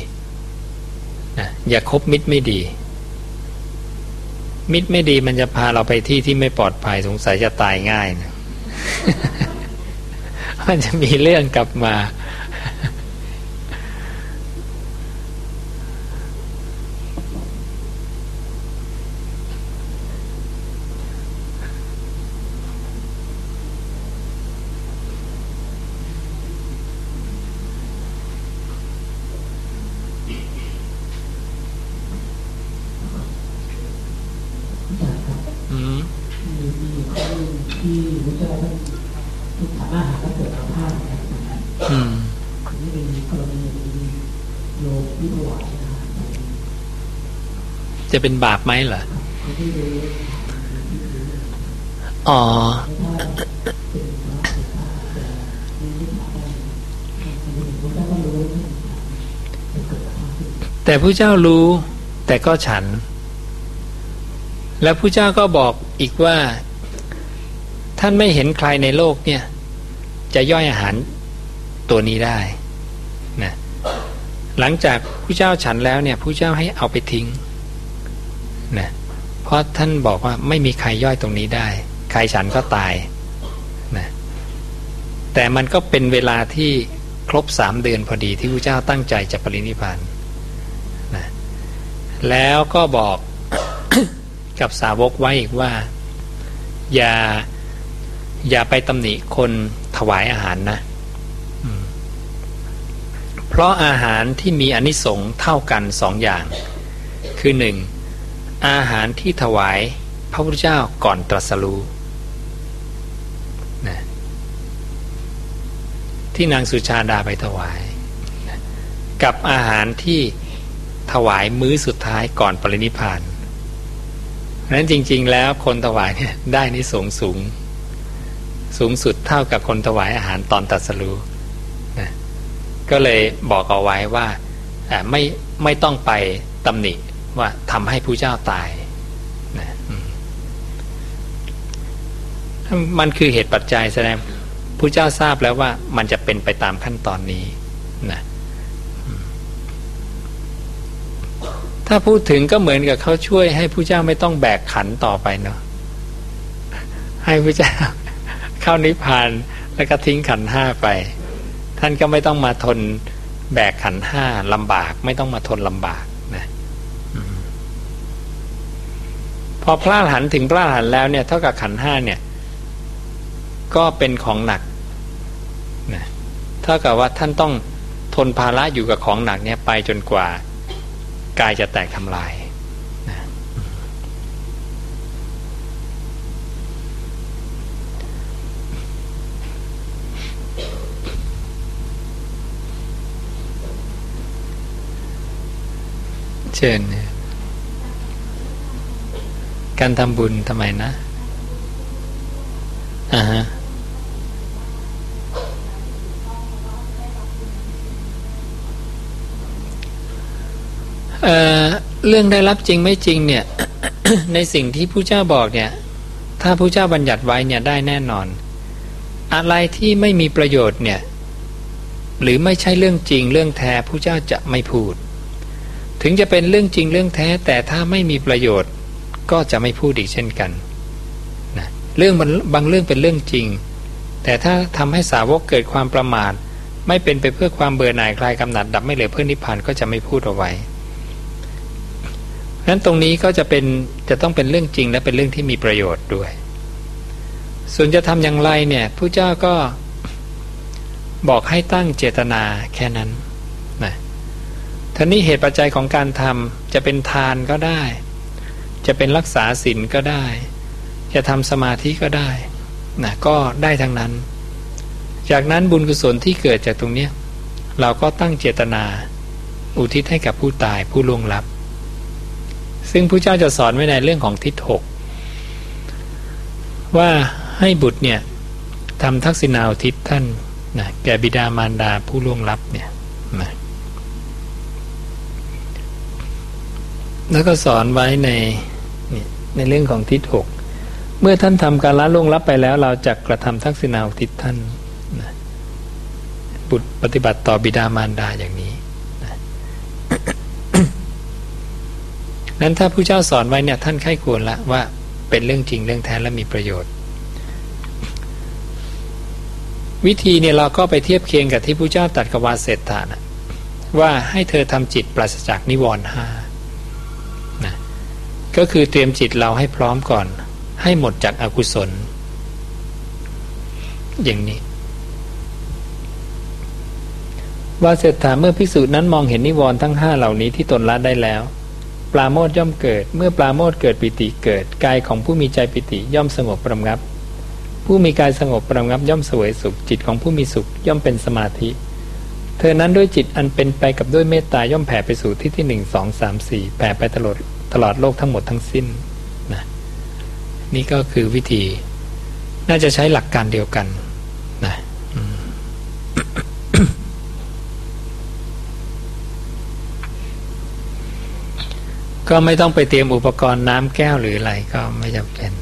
นะอย่าคบมิตรไม่ดี มิตรไม่ดีมันจะพาเราไปที่ที่ไม่ปลอดภัยสงสัยจะตายง่ายนะมันจะมีเรื่องกลับมา จอมันมันสามารถหาแล้วเกิดอาภาไอืมนี่เป็นกรณีโยวิบวชจะเป็นบาปไหมเหรออ๋อแต่ผู้เจ้ารู้แต่ก็ฉัน และผู้เจ้าก็บอกอีกว่า ท่านไม่เห็นใครในโลกเนี่ย จะย่อยอาหารตัวนี้ได้นะหลังจากผู้เจ้าฉันแล้วเนี่ยผู้เจ้าให้เอาไปทิ้งนะเพราะท่านบอกว่าไม่มีใครย่อยตรงนี้ได้ ใครฉันก็ตายนะแต่มันก็เป็นเวลาที่ครบสามเดือนพอดีที่พระเจ้าตั้งใจจะปรินิพานนะแล้วก็บอกกับสาวกไว้อีกว่า อย่า อย่าไปตำหนิคนถวายอาหารนะ เพราะอาหารที่มีอนิสงส์เท่ากันสองอย่าง คือหนึ่งอาหารที่ถวายพระพุทธเจ้าก่อนตรัสรู้นะที่นางสุชาดาไปถวายนะกับอาหารที่ถวายมื้อสุดท้ายก่อนปรินิพานนั้นจริง ๆ แล้วคนถวายเนี่ยได้นิสงสูงสูง สูงสุดเท่ากับคนถวายอาหารตอนตัดสรู้นะก็เลยบอกเอาไว้ว่าไม่ไม่ต้องไปตำหนิว่าทำให้ผู้เจ้าตายนะมันคือเหตุปัจจัยแสดงผู้เจ้าทราบแล้วว่ามันจะเป็นไปตามขั้นตอนนี้นะถ้าพูดถึงก็เหมือนกับเขาช่วยให้ผู้เจ้าไม่ต้องแบกขันต่อไปเนาะให้ผู้เจ้า เข้านิพพานแล้วก็ทิ้งขันห้าไป ท่านก็ไม่ต้องมาทนแบกขันห้าลำบาก ไม่ต้องมาทนลำบากนะพอพระหันถึงพระหันแล้วเนี่ย เท่ากับขันห้าเนี่ย ก็เป็นของหนักนะเท่ากับว่าท่านต้องทนภาระอยู่กับของหนักเนี่ยไปจนกว่ากายจะแตกทำลายนะ เชิญการทำบุญทำไมนะอ่าฮะเเรื่องได้รับจริงไม่จริงเนี่ย ในสิ่งที่ผู้เจ้าบอกเนี่ย ถ้าผู้เจ้าบัญญัติไว้เนี่ยได้แน่นอน อะไรที่ไม่มีประโยชน์เนี่ย หรือไม่ใช่เรื่องจริงเรื่องแท้ผู้เจ้าจะไม่พูด ถึงจะเป็นเรื่องจริงเรื่องแท้ แต่ถ้าไม่มีประโยชน์ก็จะไม่พูดอีกเช่นกันนะเรื่องบางเรื่องเป็นเรื่องจริง แต่ถ้าทำให้สาวกเกิดความประมาท ไม่เป็นไปเพื่อความเบื่อหน่ายคลายกำหนัดดับไม่เหลือเพื่อนิพพานก็จะไม่พูดเอาไว้นั้นตรงนี้ก็จะเป็นจะต้องเป็นเรื่องจริงและเป็นเรื่องที่มีประโยชน์ด้วย ส่วนจะทำอย่างไรเนี่ยผู้เจ้าก็บอกให้ตั้งเจตนาแค่นั้น ท่านี้เหตุปัจจัยของการทำจะเป็นทานก็ได้ จะเป็นรักษาศีลก็ได้ จะทำสมาธิก็ได้นะก็ได้ทั้งนั้น จากนั้นบุญกุศลที่เกิดจากตรงเนี้ยเราก็ตั้งเจตนา อุทิศให้กับผู้ตายผู้ล่วงลับ ซึ่งพระเจ้าจะสอนไว้ในเรื่องของทิศหกว่าให้บุตรเนี่ยทำทักษิณาอุทิศท่านนะแก่บิดามารดาผู้ล่วงลับเนี่ยนะ แล้วก็สอนไว้ในในเรื่องของทิศหกเมื่อท่านทำการละล่วงลับไปแล้ว เราจะกระทำทักษิณาทิศท่านนะบุตรปฏิบัติต่อบิดามารดาอย่างนี้นั้นถ้าผู้เจ้าสอนไว้เนี่ยท่านไข้ควรละว่าเป็นเรื่องจริงเรื่องแท้และมีประโยชน์ วิธีเนี่ยเราก็ไปเทียบเคียงกับที่ผู้เจ้าตัดกับวาเสตานะว่าให้เธอทำจิตปราศจากนิวรณ์ห้า ก็คือเตรียมจิตเราให้พร้อมก่อน ให้หมดจากอากุศล อย่างนี้วาเสตถาเมื่อพิสูจน์นั้นมองเห็นนิวรณ์ทั้งห้าเหล่านี้ที่ตนละได้แล้ว ปราโมทย่อมเกิด เมื่อปราโมทเกิดปิติเกิดกายของผู้มีใจปิติย่อมสงบประงับ ผู้มีกายสงบประงับย่อมสวยสุข จิตของผู้มีสุขย่อมเป็นสมาธิเธอนั้นด้วยจิตอันเป็นไปกับด้วยเมตตาย่อมแผ่ไปสู่ที่ที่หนึ่งสองสามสี่แผ่ไปตลอด ตลอดโลกทั้งหมดทั้งสิ้นนะนี่ก็คือวิธี น่าจะใช้หลักการเดียวกันนะก็ไม่ต้องไปเตรียมอุปกรณ์น้ำแก้วหรืออะไรก็ไม่จำเป็น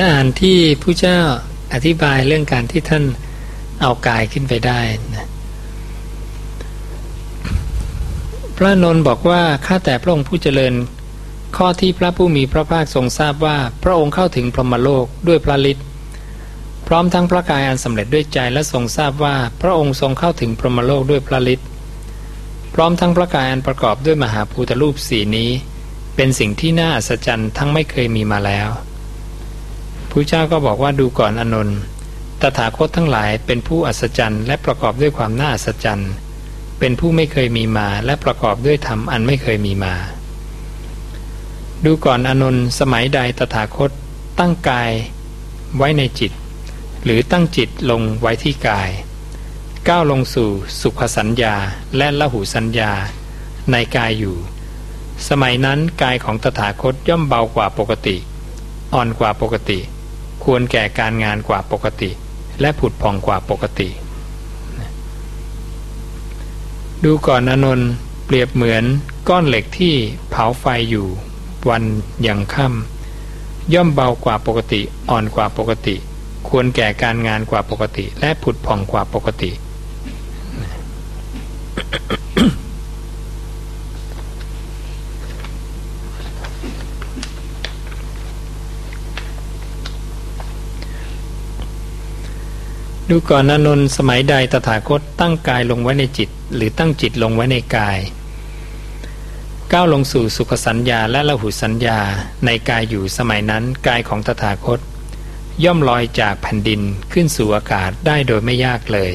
จะอ่านที่ผู้เจ้าอธิบายเรื่องการที่ท่านเอากายขึ้นไปได้นะพระนนท์บอกว่าข้าแต่พระองค์ผู้เจริญ ข้อที่พระผู้มีพระภาคทรงทราบว่า พระองค์เข้าถึงพรหมโลกด้วยพระฤทธิ์พร้อมทั้งพระกายอันสำเร็จด้วยใจและทรงทราบว่า พระองค์ทรงเข้าถึงพรหมโลกด้วยพระฤทธิ์พร้อมทั้งพระกายอันประกอบด้วยมหาภูตรูปสีนี้ เป็นสิ่งที่น่าอัศจรรย์ทั้งไม่เคยมีมาแล้ว พระเจ้าก็บอกว่าดูก่อนอนนท์ตถาคตทั้งหลายเป็นผู้อัศจรรย์ และประกอบด้วยความน่าอัศจรรย์ เป็นผู้ไม่เคยมีมาและประกอบด้วยธรรมอันไม่เคยมีมา ดูก่อนอนนท์สมัยใดตถาคตตั้งกายไว้ในจิต หรือตั้งจิตลงไว้ที่กาย ก้าวลงสู่สุขสัญญาและละหูสัญญาในกายอยู่ สมัยนั้นกายของตถาคตย่อมเบากว่าปกติ อ่อนกว่าปกติ ควรแก่การงานกว่าปกติ และผุดพ่องกว่าปกติ ดูก่อนอนนท์เปรียบเหมือนก้อนเหล็กที่เผาไฟอยู่วันยังค่ำย่อมเบากว่าปกติอ่อนกว่าปกติ ควรแก่การงานกว่าปกติ และผุดพ่องกว่าปกติ ดูก่อนอนนท์สมัยใดตถาคตตั้งกายลงไว้ในจิต หรือตั้งจิตลงไว้ในกาย ก้าวลงสู่สุขสัญญาและละหุสัญญาในกายอยู่สมัยนั้นกายของตถาคต ย่อมลอยจากแผ่นดินขึ้นสู่อากาศได้โดยไม่ยากเลย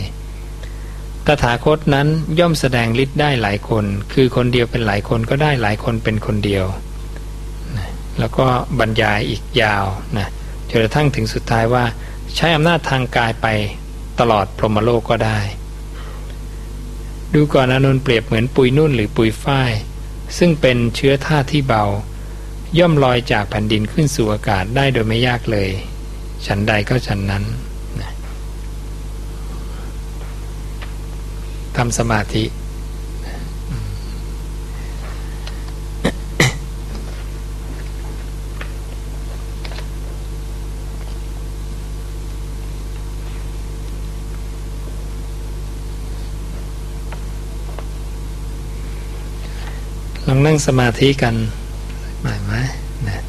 ตถาคตนั้นย่อมแสดงฤทธิ์ได้หลายคน คือคนเดียวเป็นหลายคนก็ได้หลายคนเป็นคนเดียว แล้วก็บรรยายอีกยาวนะจนกระทั่งถึงสุดท้ายว่าใช้อำนาจทางกายไป ตลอดพรหมโลกก็ได้ ดูก่อนอนุนเปรียบเหมือนปุยนุ่นหรือปุยฝ้าย ซึ่งเป็นเชื้อธาตุที่เบา ย่อมลอยจากแผ่นดินขึ้นสู่อากาศได้โดยไม่ยากเลย ฉันใดก็ฉันนั้นทำสมาธิ ลองนั่งสมาธิกันหมายไหมนะ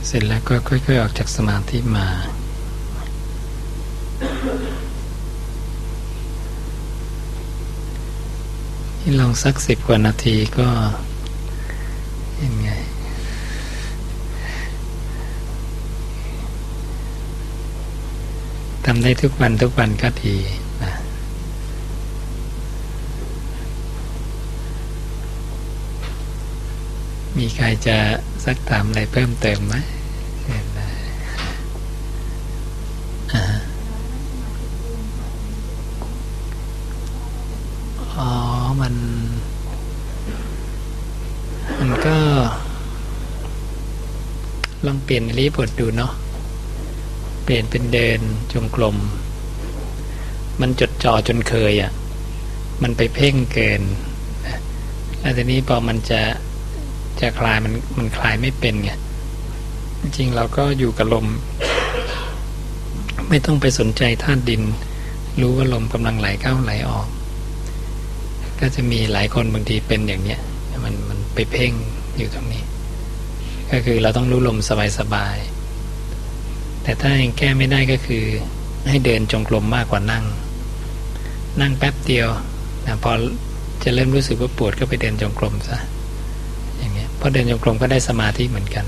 เสร็จแล้วก็ค่อยๆออกจากสมาธิมา ที่ลองสักสิบกว่านาทีก็ยังไง ทำได้ทุกวันทุกวันก็ดีนะมีใครจะสักถามอะไรเพิ่มเติมไหมอ๋อ มัน มันก็ ลองเปลี่ยนรีบทดูเนาะเปลี่ยนเป็นเดินจงกรมมันจดจ่อจนเคยอะ่ะมันไปเพ่งเกินแล้วทีนี้พอมันจะจะคลายมันมันคลายไม่เป็นไงจริงเราก็อยู่กับลม ไม่ต้องไปสนใจธาตุดิน รู้ว่าลมกำลังไหลเข้าไหลออก ก็จะมีหลายคนบางทีเป็นอย่างเนี้ยมันมันไปเพ่งอยู่ตรงนี้ ก็คือเราต้องรู้ลมสบายๆแต่ถ้ายังแก้ไม่ได้ก็คือ ให้เดินจงกรมมากกว่านั่ง นั่งแป๊บเดียวนะพอจะเริ่มรู้สึกว่าปวดก็ไปเดินจงกรมซะอย่างเงี้ยพอเดินจงกรมก็ได้สมาธิเหมือนกัน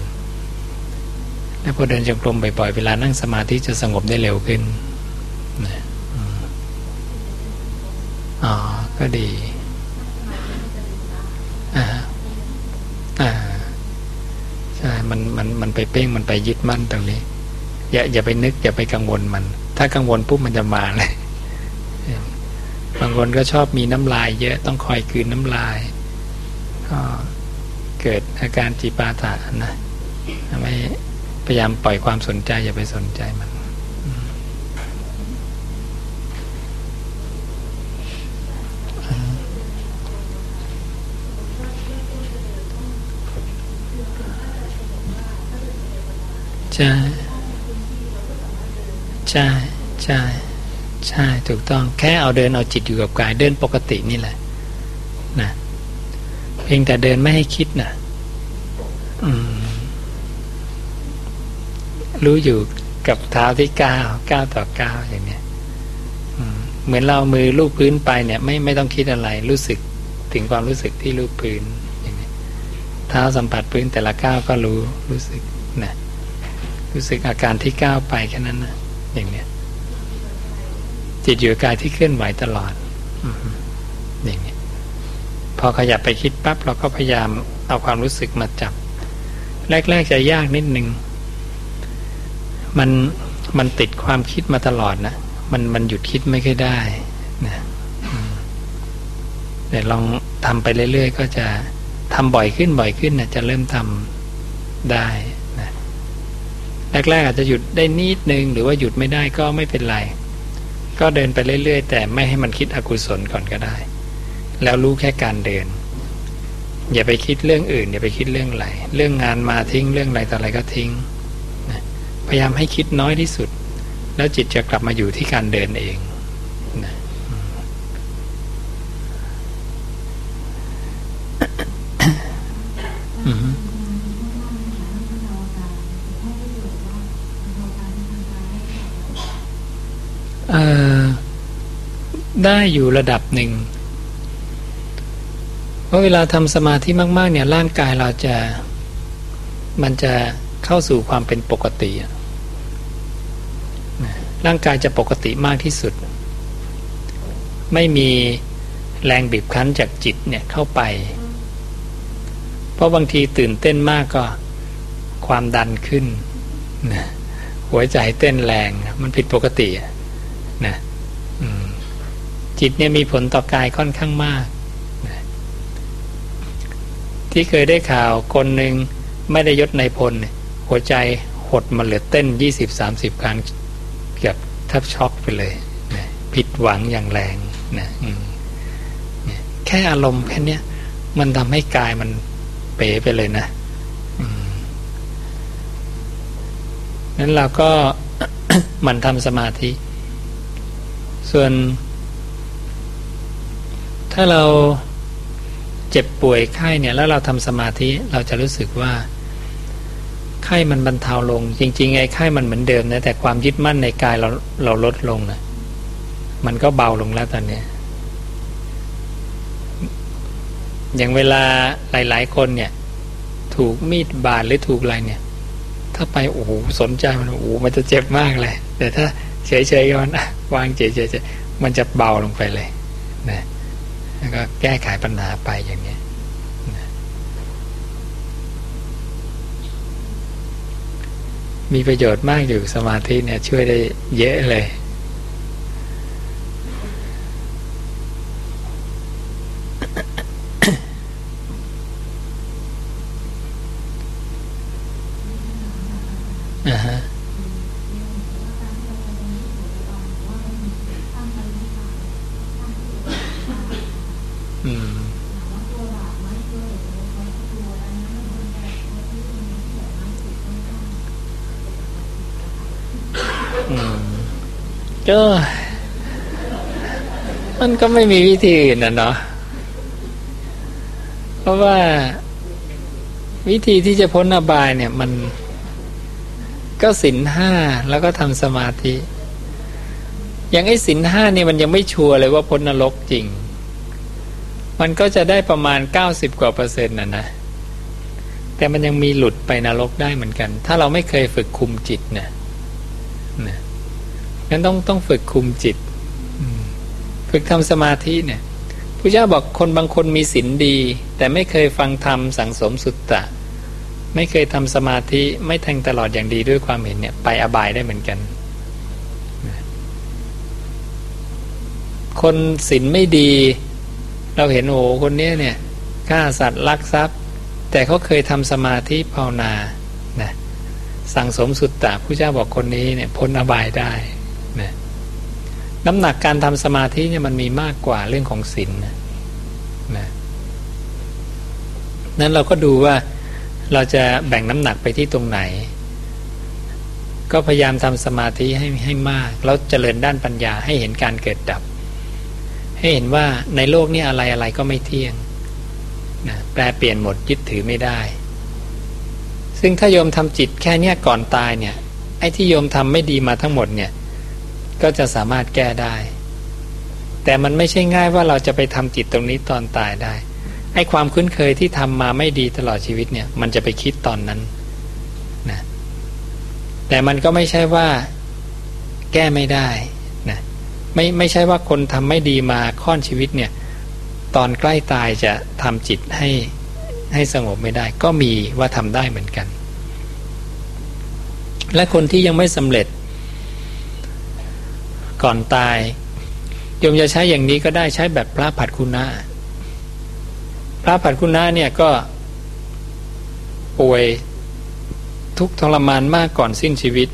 แล้วพอเดินจงกรมบ่อยๆเวลานั่งสมาธิจะสงบได้เร็วขึ้นนะอ๋อก็ดี อ่า อ่า ใช่ มันมันไปเป้งมันไปยึดมั่นตรงนี้ อย่าอย่าไปนึกอย่าไปกังวลมัน ถ้ากังวลปุ๊บมันจะมาเลยบางคนก็ชอบมีน้ำลายเยอะต้องคอยคืนน้ำลายก็เกิดอาการจีปาถะนะไม่พยายามปล่อยความสนใจอย่าไปสนใจมัน ใช่ใช่ใช่ใช่ถูกต้องแค่เอาเดินเอาจิตอยู่กับกายเดินปกตินี่แหละนะเพียงแต่เดินไม่ให้คิดนะรู้อยู่กับเท้าที่ก้าวก้าวต่อก้าวอย่างเนี้ยเหมือนเรามือลูบพื้นไปเนี่ย ไม่ไม่ต้องคิดอะไร รู้สึกถึงความรู้สึกที่ลูบพื้นอย่างนี้เท้าสัมผัสพื้นแต่ละก้าวก็รู้รู้สึกนะ รู้สึกอาการที่ก้าวไปแค่นั้นนะอย่างเนี้ยจิตอยู่กายที่เคลื่อนไหวตลอดอย่างนี้พอขยับไปคิดปั๊บเราก็พยายามเอาความรู้สึกมาจับ แรก ๆ จะยากนิดนึงมันมันติดความคิดมาตลอดนะมันมันหยุดคิดไม่ค่อยได้นะแต่ลองทำไปเรื่อยๆก็จะทำบ่อยขึ้นบ่อยขึ้นนะจะเริ่มทำได้ แรกๆอาจจะหยุดได้นิดนึงหรือว่าหยุดไม่ได้ก็ไม่เป็นไร ก็เดินไปเรื่อย ๆ แต่ไม่ให้มันคิดอกุศลก่อนก็ได้ แล้วรู้แค่การเดิน อย่าไปคิดเรื่องอื่น อย่าไปคิดเรื่องอะไรเรื่องงานมาทิ้งเรื่องอะไรต่ออะไรก็ทิ้งพยายามให้คิดน้อยที่สุด แล้วจิตจะกลับมาอยู่ที่การเดินเองนะ ได้อยู่ระดับหนึ่ง เพราะเวลาทำสมาธิมาก ๆ เนี่ยร่างกายเราจะ มันจะเข้าสู่ความเป็นปกติ ร่างกายจะปกติมากที่สุด ไม่มีแรงบีบคั้นจากจิตเนี่ยเข้าไป เพราะบางทีตื่นเต้นมากก็ความดันขึ้นนะหัวใจเต้นแรงมันผิดปกตินะ จิตเนี่ยมีผลต่อกายค่อนข้างมาก ที่เคยได้ข่าวคนหนึ่งไม่ได้ยศในพล หัวใจหดมาเหลือเต้นยี่สิบสามสิบครั้งเกือบแทบช็อกไปเลยนะผิดหวังอย่างแรงนะแค่อารมณ์แค่นี้มันทำให้กายมันเป๋ไปเลยนะนั้นเราก็มันทำสมาธิ ส่วน ถ้าเราเจ็บป่วยไข้เนี่ยแล้วเราทำสมาธิเราจะรู้สึกว่าไข้มันบรรเทาลง จริงๆไอ้ไข้มันเหมือนเดิมนะแต่ความยึดมั่นในกายเราเราลดลงนะมันก็เบาลงแล้วตอนนี้อย่างเวลาหลาย ๆ คนเนี่ย ถูกมีดบาดหรือถูกอะไรเนี่ย ถ้าไปโอ้โหสนใจมันโอ้โหมันจะเจ็บมากเลย แต่ถ้าเฉยๆกันวางเฉยๆมันจะเบาลงไปเลยนะ แล้วก็แก้ไขปัญหาไปอย่างนี้มีประโยชน์มากอยู่สมาธิเนี่ย ช่วยได้เยอะเลย อ่าฮะ ก็มันก็ไม่มีวิธีอื่นนะเนาะเพราะว่าวิธีที่จะพ้นอบายเนี่ย มันก็สินห้าแล้วก็ทำสมาธิอย่างไอ้สินห้านี่มันยังไม่ชัวร์เลยว่าพ้นนรกจริง มันก็จะได้ประมาณเก้าสิบกว่าเปอร์เซ็นต์นะนะ แต่มันยังมีหลุดไปนรกได้เหมือนกัน ถ้าเราไม่เคยฝึกคุมจิตนะนะ งั้นต้องต้องฝึกคุมจิต ฝึกทำสมาธิเนี่ยพระเจ้าบอกคนบางคนมีศีลดี แต่ไม่เคยฟังธรรมสังสมสุตตะ ไม่เคยทำสมาธิไม่แทงตลอดอย่างดีด้วยความเห็นเนี่ยไปอบายได้เหมือนกัน คนศีลไม่ดี เราเห็นโอ้คนนี้เนี่ยฆ่าสัตว์ลักทรัพย์ แต่เขาเคยทำสมาธิภาวนานะสั่งสมสุตตะผู้เจ้าบอกคนนี้เนี่ยพ้นอบายได้ น้ำหนักการทำสมาธิเนี่ยมันมีมากกว่าเรื่องของศีลนะนะนั้นเราก็ดูว่าเราจะแบ่งน้ำหนักไปที่ตรงไหน ก็พยายามทำสมาธิให้ให้มาก แล้วเจริญด้านปัญญาให้เห็นการเกิดดับ ให้เห็นว่าในโลกนี้อะไรอะไรก็ไม่เที่ยงนะแปลเปลี่ยนหมดยึดถือไม่ได้ ซึ่งถ้าโยมทำจิตแค่เนี้ยก่อนตายเนี่ยไอ้ที่โยมทำไม่ดีมาทั้งหมดเนี่ย ก็จะสามารถแก้ได้ แต่มันไม่ใช่ง่ายว่าเราจะไปทำจิตตรงนี้ตอนตายได้ไอ้ความคุ้นเคยที่ทำมาไม่ดีตลอดชีวิตเนี่ย มันจะไปคิดตอนนั้นนะแต่มันก็ไม่ใช่ว่าแก้ไม่ได้นะไม่ไม่ใช่ว่าคนทำไม่ดีมาค่อนชีวิตเนี่ย ตอนใกล้ตายจะทำจิตให้ให้สงบไม่ได้ ก็มีว่าทำได้เหมือนกัน และคนที่ยังไม่สำเร็จ ก่อนตายโยมจะใช้อย่างนี้ก็ได้ใช้แบบพระผัดคุณะพระผัดคุณะเนี่ยก็ป่วยทุกทรมานมากก่อนสิ้นชีวิต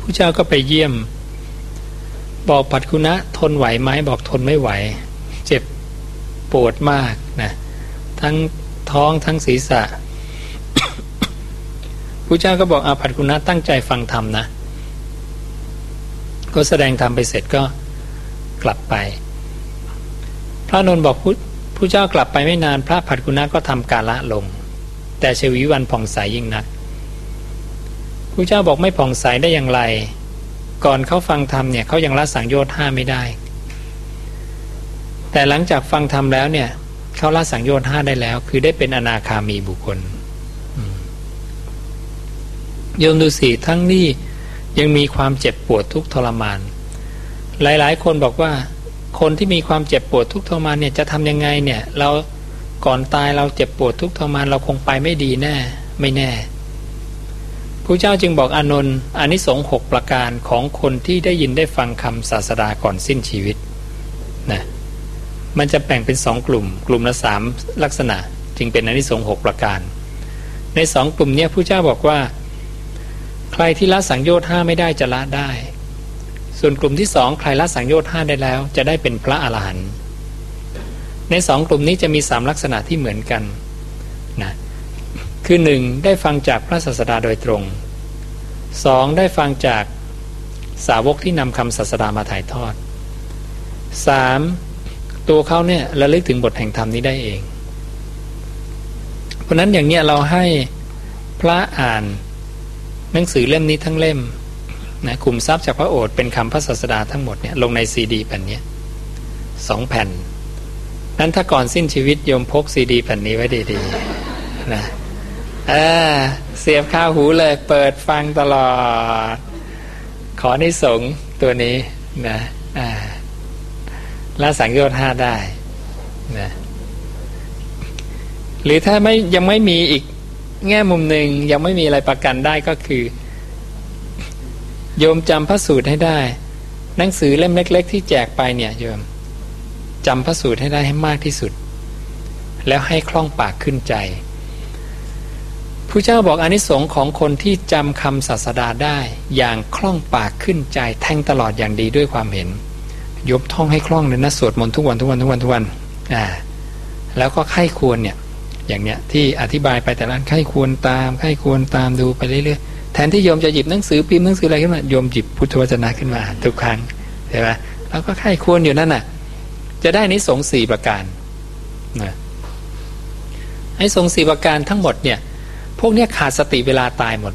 ผู้เจ้าก็ไปเยี่ยม บอกผัดคุณะทนไหวไหมบอกทนไม่ไหว เจ็บปวดมากนะทั้งท้องทั้งศีรษะผู้เจ้าก็บอกอาผัดคุณะตั้งใจฟังธรรมนะ ก็แสดงธรรมไปเสร็จก็กลับไป พระนนท์บอกผู้เจ้ากลับไปไม่นานพระผัดกุณะก็ทำการละลง แต่ชวีวันผ่องใสยยิ่งนักผู้เจ้าบอกไม่ผ่องใสได้อย่างไร ก่อนเขาฟังธรรมเนี่ยเขายังละสังโยชน์ห้าไม่ได้ แต่หลังจากฟังธรรมแล้วเนี่ยเขาละสังโยชน์ห้าได้แล้ว คือได้เป็นอนาคามีบุคคลโยมดูสิทั้งนี้ ยังมีความเจ็บปวดทุกทรมาน หลายๆ คนบอกว่า คนที่มีความเจ็บปวดทุกทรมานเนี่ยจะทำยังไงเนี่ย เราก่อนตายเราเจ็บปวดทุกทรมานเราคงไปไม่ดีแน่ ไม่แน่พระเจ้าจึงบอกอนนท์อนิสงส์หกประการของคนที่ได้ยินได้ฟังคำศาสดาก่อนสิ้นชีวิตนะมันจะแบ่งเป็นสองกลุ่ม กลุ่มละสามลักษณะ จึงเป็นอนิสงส์หกประการ ในสองกลุ่มนี้พระเจ้าบอกว่า ใครที่ละสังโยชน์ห้าไม่ได้จะละได้ ส่วนกลุ่มที่สองใครละสังโยชน์ห้าได้แล้ว จะได้เป็นพระอรหันต์ในสองกลุ่มนี้จะมีสามลักษณะที่เหมือนกันนะคือหนึ่งได้ฟังจากพระศาสดาโดยตรงสองได้ฟังจากสาวกที่นำคำศาสดามาถ่ายทอดสามตัวเขาเนี่ยระลึกถึงบทแห่งธรรมนี้ได้เอง เพราะนั้นอย่างเนี้ยเราให้พระอ่าน หนังสือเล่มนี้ทั้งเล่มนะคุมทรัพย์จากพระโอษฐ์เป็นคำพระศาสดาทั้งหมดเนี่ยลงในซีดีแผ่นนี้สองแผ่น นั้นถ้าก่อนสิ้นชีวิตโยมพกซีดีแผ่นนี้ไว้ดีๆนะเออเสียบข้าวหูเลยเปิดฟังตลอด ขอในสงตัวนี้นะอ่าละสังโยชน์ห้าได้นะหรือถ้าไม่ยังไม่มีอีก แง่มุมหนึ่งยังไม่มีอะไรประกันได้ก็คือ โยมจำพระสูตรให้ได้ หนังสือเล่มเล็ก ๆ ที่แจกไปเนี่ยโยมจำพระสูตรให้ได้ให้มากที่สุด แล้วให้คล่องปากขึ้นใจผู้เจ้าบอกอนิสงค์ของคนที่จำคำศาสดาได้อย่างคล่องปากขึ้นใจแทงตลอดอย่างดีด้วยความเห็น ยบท่องให้คล่องเลยนะสวดมนต์ทุกวันทุกวันทุกวันทุกวันอ่าแล้วก็ไข้ควรเนี่ย อย่างเนี้ยที่อธิบายไปแต่ละไข้ควรตามไข้ควรตามดูไปเรื่อยๆแทนที่โยมจะหยิบหนังสือพิมพ์หนังสืออะไรขึ้นมาโยมหยิบพุทธวจนะขึ้นมาทุกครั้งใช่ไหมแล้วก็ไข้ควรอยู่นั่นน่ะ จะได้นิสงสี่ประการนะไอ้สงสี่ประการทั้งหมดเนี่ย พวกเนี้ยขาดสติเวลาตายหมด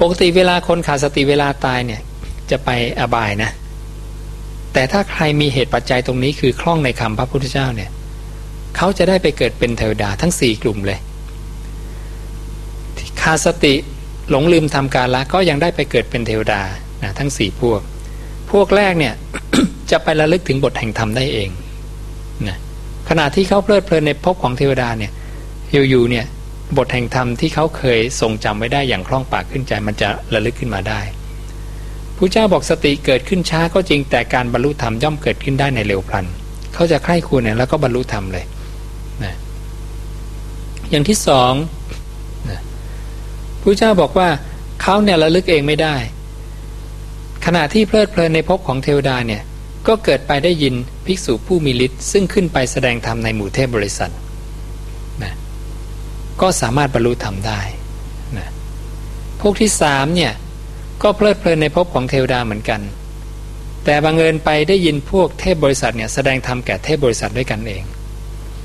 ปกติเวลาคนขาดสติเวลาตายเนี่ย จะไปอบายนะ แต่ถ้าใครมีเหตุปัจจัยตรงนี้คือคล่องในคำพระพุทธเจ้าเนี่ย เขาจะได้ไปเกิดเป็นเทวดาทั้งสี่กลุ่มเลยขาดสติหลงลืมทำการละก็ยังได้ไปเกิดเป็นเทวดานะทั้งสี่พวก พวกแรกเนี่ยจะไประลึกถึงบทแห่งธรรมได้เองนะขณะที่เขาเพลิดเพลินในภพของเทวดาเนี่ยอยู่ๆเนี่ยบทแห่งธรรมที่เขาเคยทรงจำไว้ได้อย่างคล่องปากขึ้นใจมันจะระลึกขึ้นมาได้พระเจ้าบอกสติเกิดขึ้นช้าก็จริงแต่การบรรลุธรรมย่อมเกิดขึ้นได้ในเร็วพลัน เขาจะใคร่ควรเนี่ยแล้วก็บรรลุธรรมเลย อย่างที่สองนะพระเจ้าบอกว่าเขาเนี่ยระลึกเองไม่ได้ ขณะที่เพลิดเพลินในภพของเทวดาเนี่ยก็เกิดไปได้ยินภิกษุผู้มีฤทธิ์ซึ่งขึ้นไปแสดงธรรมในหมู่เทพบริษัทนะก็สามารถบรรลุธรรมได้นะพวกที่สามเนี่ยก็เพลิดเพลินในภพของเทวดาเหมือนกัน แต่บังเอิญไปได้ยินพวกเทพบริษัทเนี่ยแสดงธรรมแก่เทพบริษัทด้วยกันเอง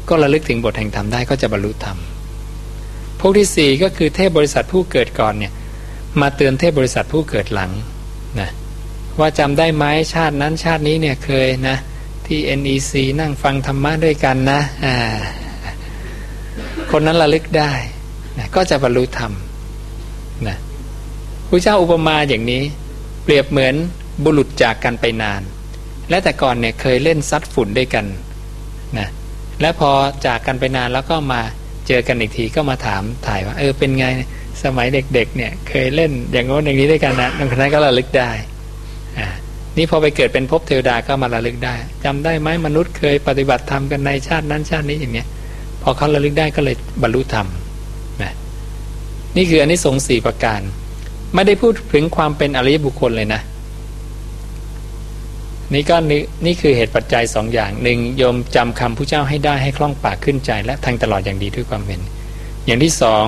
ก็ระลึกถึงบทแห่งธรรมได้ก็จะบรรลุธรรม วกที่สี่ก็คือเทพบริษัทผู้เกิดก่อนเนี่ยมาเตือนเทพบริษัทผู้เกิดหลังนะว่าจำได้ไหมชาตินั้นชาตินี้เนี่ยเคยนะที่ NEC นั่งฟังธรรมะด้วยกันนะอ่าคนนั้นระลึกได้นะก็จะบรรลุธรรมนะพระเจ้าอุปมาอย่างนี้ เปรียบเหมือนบุรุษจากกันไปนาน และแต่ก่อนเนี่ยเคยเล่นซัดฝุ่นด้วยกันนะและพอจากกันไปนานแล้วก็มา เจอกันอีกทีก็มาถามถ่ายว่า เออเป็นไงสมัยเด็กๆเนี่ยเคยเล่นอย่างโน้นอย่างนี้ด้วยกันนะนั่นคนนั้นก็ระลึกได้อ่านี่พอไปเกิดเป็นภพเทวดาก็มาระลึกได้จำได้ไหมมนุษย์เคยปฏิบัติธรรมกันในชาตินั้นชาตินี้อย่างเนี้ยพอเขาระลึกได้ก็เลยบรรลุธรรมนะนี่คืออันนี้สงสี่ประการ ไม่ได้พูดถึงความเป็นอริยบุคคลเลยนะ นี่ก็นี่คือเหตุปัจจัยสองอย่างหนึ่งโยมจำคำผู้เจ้าให้ได้ให้คล่องปากขึ้นใจ และทางตลอดอย่างดีด้วยความเป็น อย่างที่สอง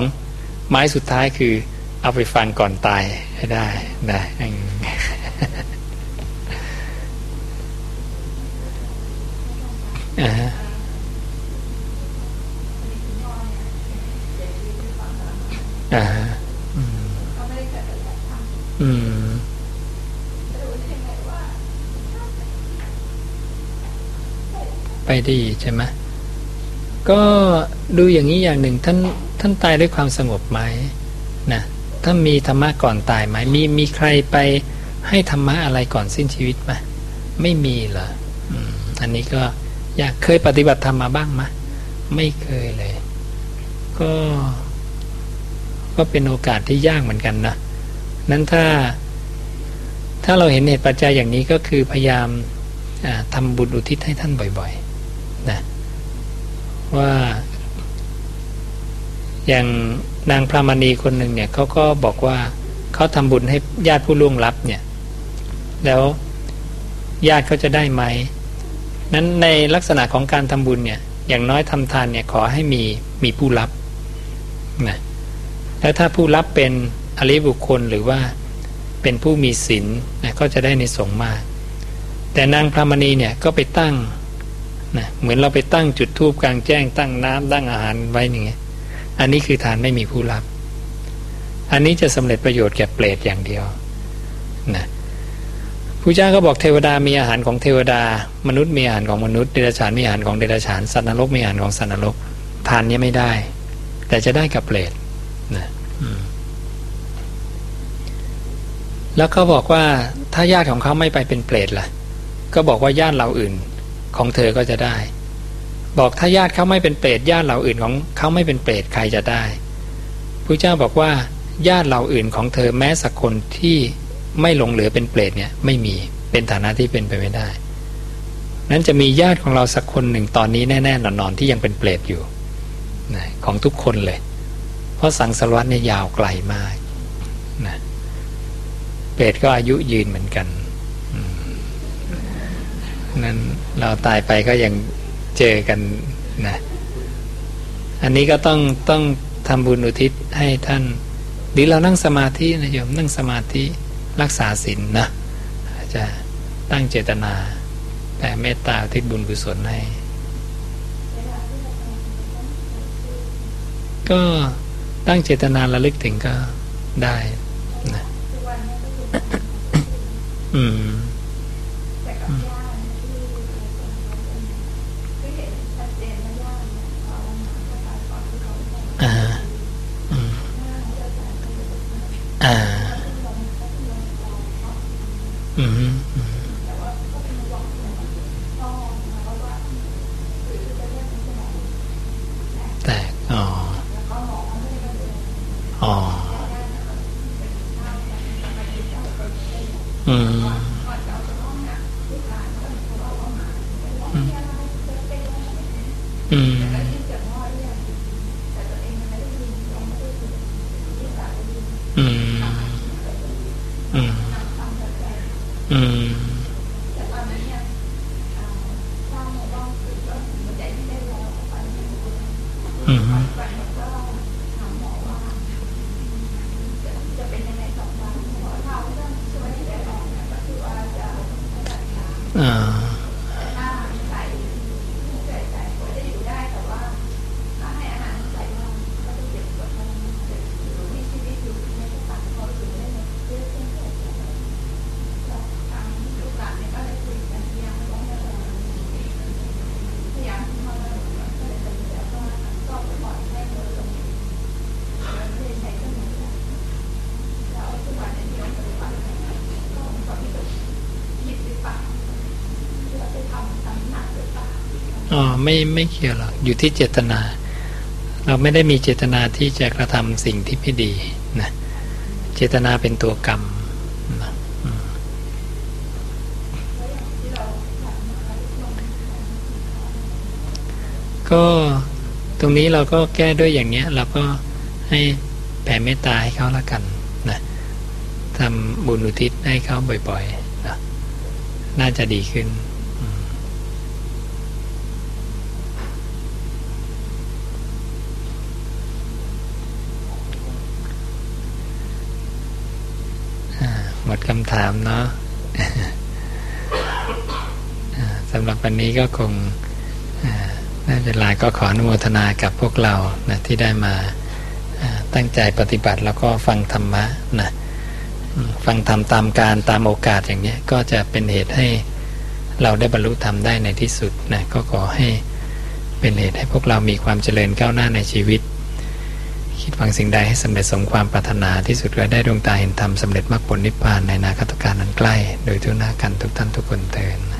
ไม้สุดท้ายคือ เอาไปฟังก่อนตายให้ได้นะอ่าอ่าอืม ไปดีใช่ไหมก็ดูอย่างนี้อย่างหนึ่งท่านท่านตายด้วยความสงบไหมนะถ้ามีธรรมะก่อนตายไหมมีมีใครไปให้ธรรมะอะไรก่อนสิ้นชีวิตไหมไม่มีเหรออันนี้ก็อยากเคยปฏิบัติธรรมมาบ้างไหมไม่เคยเลย ก็ก็เป็นโอกาสที่ยากเหมือนกันนะนั้นถ้า ถ้าเราเห็นเหตุปัจจัยอย่างนี้ก็คือพยายามทำบุญอุทิศให้ท่านบ่อย ๆ นะว่า อย่างนางพระมณีคนหนึ่งเนี่ยเขาก็บอกว่าเขาทำบุญให้ญาติผู้ล่วงลับเนี่ย แล้วญาติเขาจะได้ไหมนั้นในลักษณะของการทำบุญเนี่ย อย่างน้อยทำทานเนี่ยขอให้มีมีผู้รับนะแล้วถ้าผู้รับเป็นอริบุคคลหรือว่าเป็นผู้มีศีลนะก็จะได้ในสงมาก แต่นางพระมณีเนี่ยก็ไปตั้ง นะเหมือนเราไปตั้งจุดทูบกลางแจ้งตั้งน้ำตั้งอาหารไว้อย่างเงี้ยอันนี้คือทานไม่มีผู้รับ อันนี้จะสำเร็จประโยชน์แก่เปรตอย่างเดียวนะพระเจ้าก็บอกเทวดามีอาหารของเทวดา มนุษย์มีอาหารของมนุษย์เดรัจฉานมีอาหารของเดรัจฉานสัตว์นรกมีอาหารของสัตว์นรก ทานนี้ไม่ได้ แต่จะได้กับเปรตนะแล้วก็บอกว่าถ้าญาติของเขาไม่ไปเป็นเปรตล่ะ ก็บอกว่าญาติเราอื่น ของเธอก็จะได้ บอกถ้าญาติเขาไม่เป็นเปรตญาติเราอื่นของเขาไม่เป็นเปรตใครจะได้พระเจ้าบอกว่าญาติเราอื่นของเธอแม้สักคนที่ไม่หลงเหลือเป็นเปรตเนี่ยไม่มีเป็นฐานะที่เป็นไปไม่ได้ นั้นจะมีญาติของเราสักคนหนึ่งตอนนี้แน่ๆนอนๆที่ยังเป็นเปรตอยู่นะของทุกคนเลย เพราะสังสารวัตเนี่ยยาวไกลมากนะเปรตก็อายุยืนเหมือนกัน นั้นเราตายไปก็ยังเจอกันนะอันนี้ก็ต้องต้องทำบุญอุทิศให้ท่าน หรือเรานั่งสมาธินะโยมนั่งสมาธิรักษาศีลนนะจะตั้งเจตนาแต่เมตตาทิศบุญกุศลให้ก็ตั้งเจตนาระลึกถึงก็ได้นะอืม อ๋อไม่ไม่เกี่ยวหรอกอยู่ที่เจตนา เราไม่ได้มีเจตนาที่จะกระทำสิ่งที่ไม่ดีนะเจตนาเป็นตัวกรรมนะอืมก็ตรงนี้เราก็แก้ด้วยอย่างเนี้ย เราก็ให้แผ่เมตตาให้เขาละกันนะทำบุญอุทิศให้เขาบ่อยๆนะน่าจะดีขึ้น อ่าหมด คำถามเนาะสำหรับวันนี้ก็คงอ่าได้เวลาก็ขออนุโมทนากับพวกเรานะที่ได้มาตั้งใจปฏิบัติแล้วก็ฟังธรรมะนะฟังธรรมตามการตามโอกาสอย่างนี้ก็จะเป็นเหตุให้เราได้บรรลุธรรมได้ในที่สุดนะก็ขอให้เป็นเหตุให้พวกเรามีความเจริญก้าวหน้าในชีวิต คิดหวังสิ่งใดให้สำเร็จสมความปรารถนาที่สุดก็ได้ดวงตาเห็นธรรมสำเร็จมรรคผลนิพพานในนาคตการนั้นใกล้ โดยทุกหน้ากันทุกท่านทุกคนเตือน